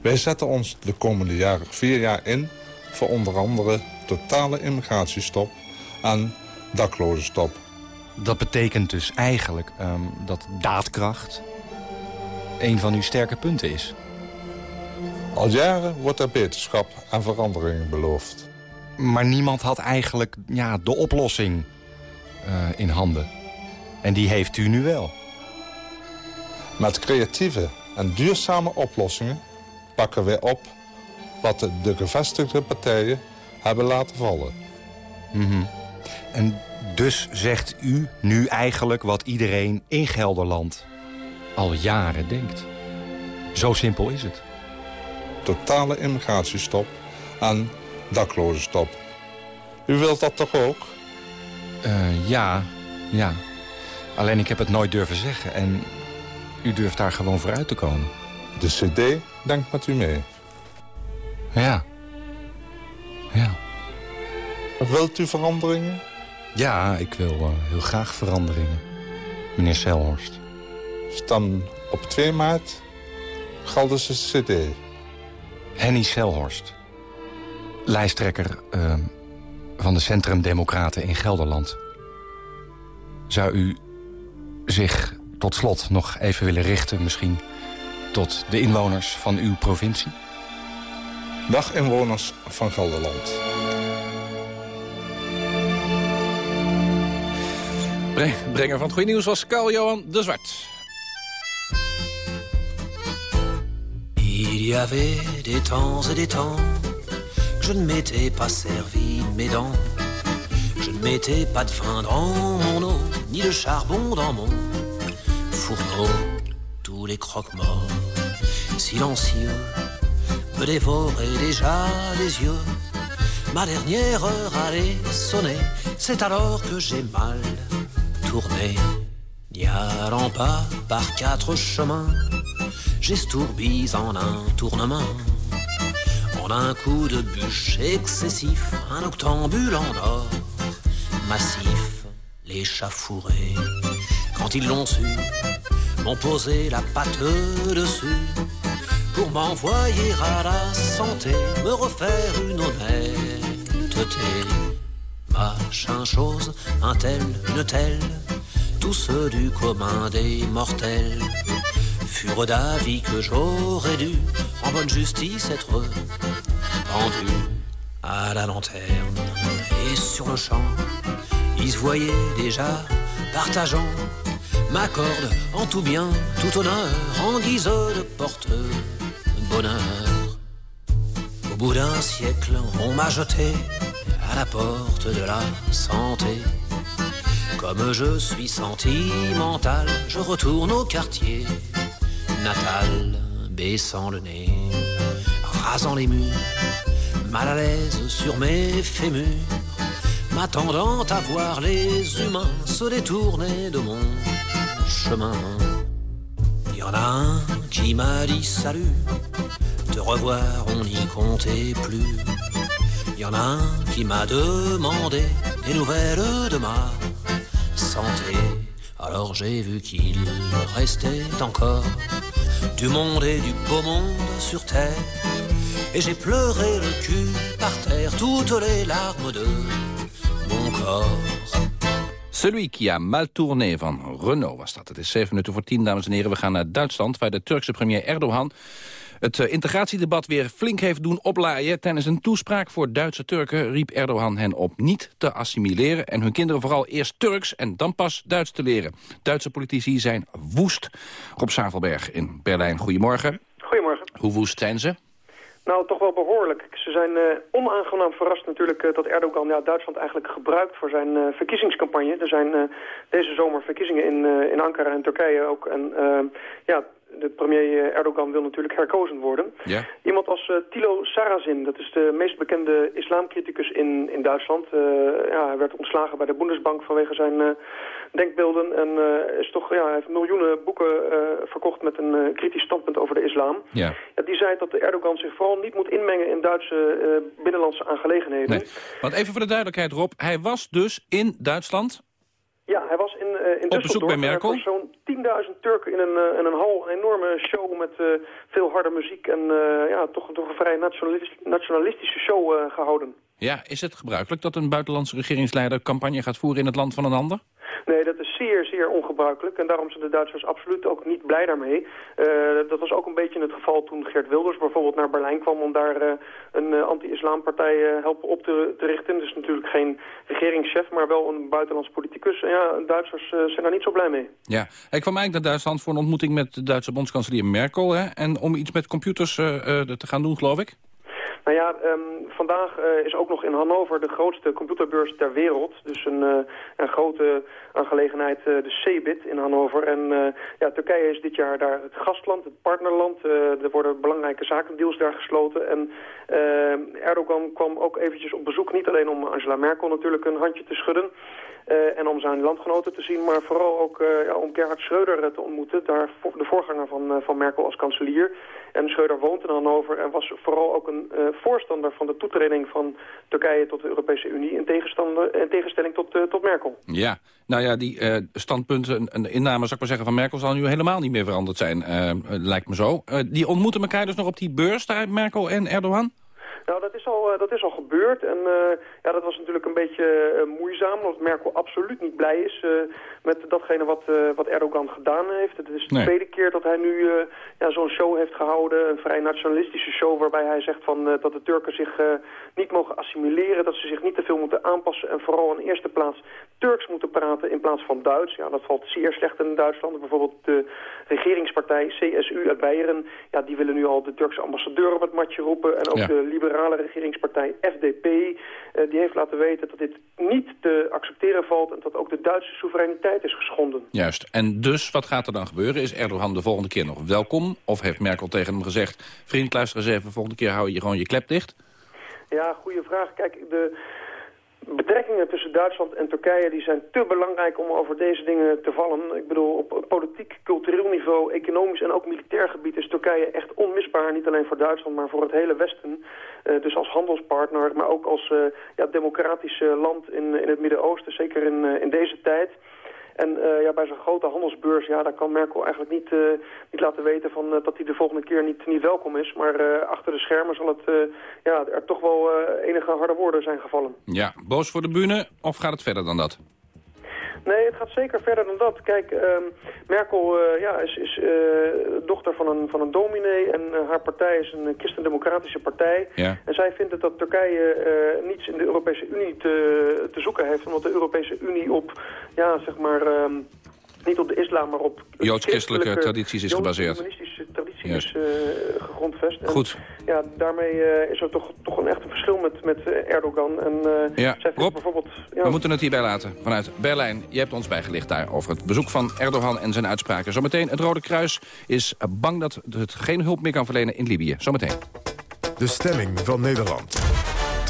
[SPEAKER 31] Wij zetten ons de komende jaren vier jaar in... voor onder andere totale immigratiestop aan daklozenstop.
[SPEAKER 32] Dat betekent dus eigenlijk ehm, dat daadkracht een van uw sterke punten is.
[SPEAKER 31] Al jaren wordt er beterschap en verandering beloofd.
[SPEAKER 32] Maar niemand had eigenlijk ja, de oplossing uh, in handen. En die heeft u nu wel.
[SPEAKER 31] Met creatieve en duurzame oplossingen pakken we op wat de gevestigde partijen hebben laten vallen.
[SPEAKER 32] Mm -hmm. En dus zegt u nu eigenlijk wat iedereen in Gelderland al jaren denkt. Zo simpel is het.
[SPEAKER 31] Totale immigratiestop en daklozenstop. U wilt dat toch ook?
[SPEAKER 32] Uh, ja, ja. Alleen ik heb het nooit durven zeggen en u durft daar gewoon vooruit te komen.
[SPEAKER 31] De cd denkt met u mee.
[SPEAKER 32] Ja. Ja.
[SPEAKER 31] Wilt u veranderingen?
[SPEAKER 32] Ja, ik wil uh, heel graag veranderingen. Meneer Selhorst.
[SPEAKER 31] Stam op 2 maart Gelderse cd.
[SPEAKER 32] Henny Selhorst. Lijsttrekker uh, van de Centrum Democraten in Gelderland. Zou u zich tot slot nog even willen richten misschien... tot de inwoners van uw provincie?
[SPEAKER 31] Dag inwoners van Gelderland.
[SPEAKER 25] Brenger van het goede nieuws was Karl-Johan de Zwart.
[SPEAKER 33] Il y avait des temps et des temps que je ne m'étais pas servi de mes dents. Je ne mettais pas de vin dans mon eau, ni de charbon dans mon Tous les croque-morts silencieux me dévoraient déjà les yeux. Ma dernière heure allait sonner, c'est alors que j'ai mal tourné. N'y allant pas par quatre chemins, j'estourbis en un tournement. En un coup de bûche excessif, un octambule en or massif, l'échafouré. Quand ils l'ont su, m'ont posé la patte dessus pour m'envoyer à la santé, me refaire une honnêteté. Machin chose, un tel, une telle, tous ceux du commun des mortels furent d'avis que j'aurais dû, en bonne justice, être pendu à la lanterne. Et sur le champ, ils se voyaient déjà partageant ma corde en tout bien, tout honneur, en guise de porte-bonheur. Au bout d'un siècle, on m'a jeté à la porte de la santé. Comme je suis sentimental, je retourne au quartier natal, baissant le nez, rasant les murs, mal à l'aise sur mes fémurs, m'attendant à voir les humains se détourner de mon chemin. Il y en a un qui m'a dit salut, te revoir on n'y comptait plus. Il y en a un qui m'a demandé des nouvelles de ma santé. Alors j'ai vu qu'il restait encore du monde et du beau monde sur terre. Et j'ai pleuré le cul par terre, toutes les larmes de mon corps.
[SPEAKER 25] Celui qui a mal tourné van Renault was dat. Het is 7 minuten voor 10, dames en heren. We gaan naar Duitsland, waar de Turkse premier Erdogan het uh, integratiedebat weer flink heeft doen oplaaien. Tijdens een toespraak voor Duitse Turken riep Erdogan hen op niet te assimileren... en hun kinderen vooral eerst Turks en dan pas Duits te leren. Duitse politici zijn woest. Rob Zavelberg in Berlijn, goedemorgen.
[SPEAKER 34] Goedemorgen.
[SPEAKER 25] Hoe woest zijn ze?
[SPEAKER 34] Nou, toch wel behoorlijk. Ze zijn uh, onaangenaam verrast natuurlijk uh, dat Erdogan ja, Duitsland eigenlijk gebruikt voor zijn uh, verkiezingscampagne. Er zijn deze zomer verkiezingen in, in Ankara en Turkije ook. En ja, de premier Erdogan wil natuurlijk herkozen worden.
[SPEAKER 25] Ja.
[SPEAKER 34] Iemand als Tilo Sarrazin, dat is de meest bekende islamcriticus in, in Duitsland. Ja, hij werd ontslagen bij de Bundesbank vanwege zijn denkbeelden. En is toch, ja, hij heeft miljoenen boeken verkocht met een kritisch standpunt over de islam.
[SPEAKER 25] Ja.
[SPEAKER 34] Ja, die zei dat Erdogan zich vooral niet moet inmengen in Duitse binnenlandse aangelegenheden.
[SPEAKER 25] Nee. Want even voor de duidelijkheid Rob, hij was dus in Duitsland
[SPEAKER 34] ja, hij was in, uh, in
[SPEAKER 25] Op bezoek bij Merkel?
[SPEAKER 34] zo'n 10.000 Turken in een, uh, in een hal. Een enorme show met uh, veel harde muziek en ja, toch, toch een vrij nationalistisch, nationalistische show gehouden.
[SPEAKER 25] Ja, is het gebruikelijk dat een buitenlandse regeringsleider campagne gaat voeren in het land van een ander?
[SPEAKER 34] Nee, dat is zeer, zeer ongebruikelijk. En daarom zijn de Duitsers absoluut ook niet blij daarmee. Uh, dat was ook een beetje het geval toen Geert Wilders bijvoorbeeld naar Berlijn kwam... om daar uh, een uh, anti-islampartij helpen op te, te, richten. Dus natuurlijk geen regeringschef, maar wel een buitenlands politicus. En ja, Duitsers zijn daar niet zo blij mee.
[SPEAKER 25] Ja, hij kwam eigenlijk naar Duitsland voor een ontmoeting met de Duitse bondskanselier Merkel... Hè? en om iets met computers te gaan doen, geloof ik?
[SPEAKER 34] Nou ja, um, vandaag uh, is ook nog in Hannover de grootste computerbeurs ter wereld. Dus een, uh, een grote aangelegenheid, uh, de CeBIT in Hannover. En ja, Turkije is dit jaar daar het gastland, het partnerland. er worden belangrijke zakendeals daar gesloten. En Erdogan kwam ook eventjes op bezoek, niet alleen om Angela Merkel natuurlijk een handje te schudden... Uh, en om zijn landgenoten te zien, maar vooral ook uh, ja, om Gerhard Schreuder te ontmoeten. Daar, de voorganger van, van Merkel als kanselier. En Schreuder woont in Hannover en was vooral ook een voorstander van de toetreding van Turkije tot de Europese Unie. In, in tegenstelling tot, tot Merkel.
[SPEAKER 25] Ja, nou ja, die standpunten en inname, zou ik maar zeggen, van Merkel zal nu helemaal niet meer veranderd zijn. lijkt me zo. die ontmoeten elkaar dus nog op die beurs daar, Merkel en Erdogan?
[SPEAKER 34] Nou, dat is al, uh, dat is al gebeurd. En uh, ja, dat was natuurlijk een beetje uh, moeizaam, omdat Merkel absoluut niet blij is met datgene wat, wat Erdogan gedaan heeft. Het is de nee. tweede keer dat hij nu ja, zo'n show heeft gehouden, een vrij nationalistische show, waarbij hij zegt van, dat de Turken zich niet mogen assimileren, dat ze zich niet te veel moeten aanpassen en vooral in eerste plaats Turks moeten praten in plaats van Duits. Ja, dat valt zeer slecht in Duitsland. Bijvoorbeeld de regeringspartij CSU uit Beieren, ja, die willen nu al de Turkse ambassadeur op het matje roepen en ook
[SPEAKER 25] Ja.
[SPEAKER 34] de liberale regeringspartij FDP, eh, die heeft laten weten dat dit niet te accepteren valt en dat ook de Duitse soevereiniteit is geschonden.
[SPEAKER 25] Juist. En dus, wat gaat er dan gebeuren? Is Erdogan de volgende keer nog welkom? Of heeft Merkel tegen hem gezegd... vriend, luister eens even, volgende keer hou je gewoon je klep dicht?
[SPEAKER 34] Ja, goede vraag. Kijk, de betrekkingen tussen Duitsland en Turkije die zijn te belangrijk om over deze dingen te vallen. Ik bedoel, op politiek, cultureel niveau, economisch en ook militair gebied is Turkije echt onmisbaar. Niet alleen voor Duitsland, maar voor het hele Westen. Uh, dus als handelspartner, maar ook als uh, ja, democratisch uh, land in, in het Midden-Oosten, zeker in, in deze tijd. En uh, ja, bij zo'n grote handelsbeurs, ja, daar kan Merkel eigenlijk niet, uh, niet laten weten van, uh, dat hij de volgende keer niet, niet welkom is. Maar achter de schermen zal het ja, er toch wel enige harde woorden zijn gevallen.
[SPEAKER 25] Ja, boos voor de bühne of gaat het verder dan dat?
[SPEAKER 34] Nee, het gaat zeker verder dan dat. Kijk, um, Merkel uh, ja, is, is uh, dochter van een, van een dominee en uh, haar partij is een christendemocratische partij.
[SPEAKER 25] Ja.
[SPEAKER 34] En zij vindt dat Turkije niets in de Europese Unie te, te zoeken heeft, omdat de Europese Unie op, ja, zeg maar... Um, niet op de islam, maar op...
[SPEAKER 25] Joods-christelijke tradities is gebaseerd.
[SPEAKER 34] Joods-communistische traditie is uh, gegrondvest. En,
[SPEAKER 25] Goed.
[SPEAKER 34] Ja, daarmee uh, is er toch, toch een echt verschil met, met Erdogan. En uh,
[SPEAKER 25] ja.
[SPEAKER 34] zij
[SPEAKER 25] Rob,
[SPEAKER 34] bijvoorbeeld... Ja,
[SPEAKER 25] we moeten het hierbij laten. Vanuit Berlijn, je hebt ons bijgelicht daar over het bezoek van Erdogan en zijn uitspraken. Zometeen, het Rode Kruis is bang dat het geen hulp meer kan verlenen in Libië. Zometeen.
[SPEAKER 1] De stemming van Nederland.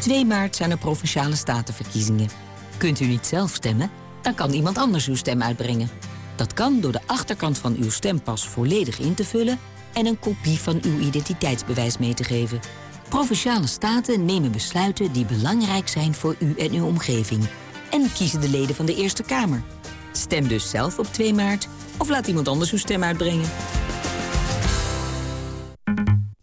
[SPEAKER 35] 2 maart zijn er Provinciale Statenverkiezingen. Kunt u niet zelf stemmen? Dan kan iemand anders uw stem uitbrengen. Dat kan door de achterkant van uw stempas volledig in te vullen... en een kopie van uw identiteitsbewijs mee te geven. Provinciale Staten nemen besluiten die belangrijk zijn voor u en uw omgeving. En kiezen de leden van de Eerste Kamer. Stem dus zelf op 2 maart of laat iemand anders uw stem uitbrengen.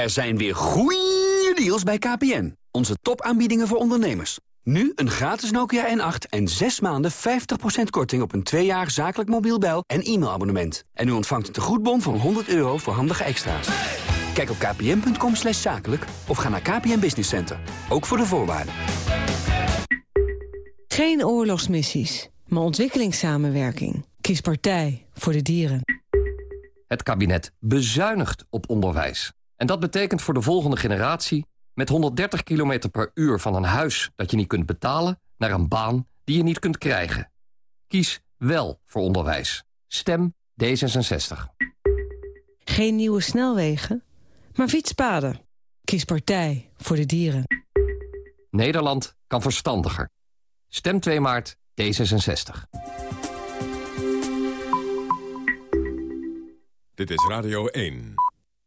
[SPEAKER 36] Er zijn weer goeie deals bij KPN. Onze topaanbiedingen voor ondernemers.
[SPEAKER 37] Nu een gratis Nokia N8 en 6 maanden 50% korting op een 2 jaar zakelijk mobiel bel- en e-mailabonnement. En u ontvangt een tegoedbon van 100 euro voor handige extra's. Kijk op kpn.com slash zakelijk of ga naar KPN Business Center. Ook voor de voorwaarden.
[SPEAKER 38] Geen oorlogsmissies, maar ontwikkelingssamenwerking. Kies partij voor de dieren.
[SPEAKER 5] Het kabinet bezuinigt op onderwijs. En dat betekent voor de volgende generatie... met 130 km per uur van een huis dat je niet kunt betalen... naar een baan die je niet kunt krijgen. Kies wel voor onderwijs. Stem D66.
[SPEAKER 38] Geen nieuwe snelwegen, maar fietspaden. Kies partij voor de dieren.
[SPEAKER 5] Nederland kan verstandiger. Stem 2 maart D66.
[SPEAKER 1] Dit is Radio 1.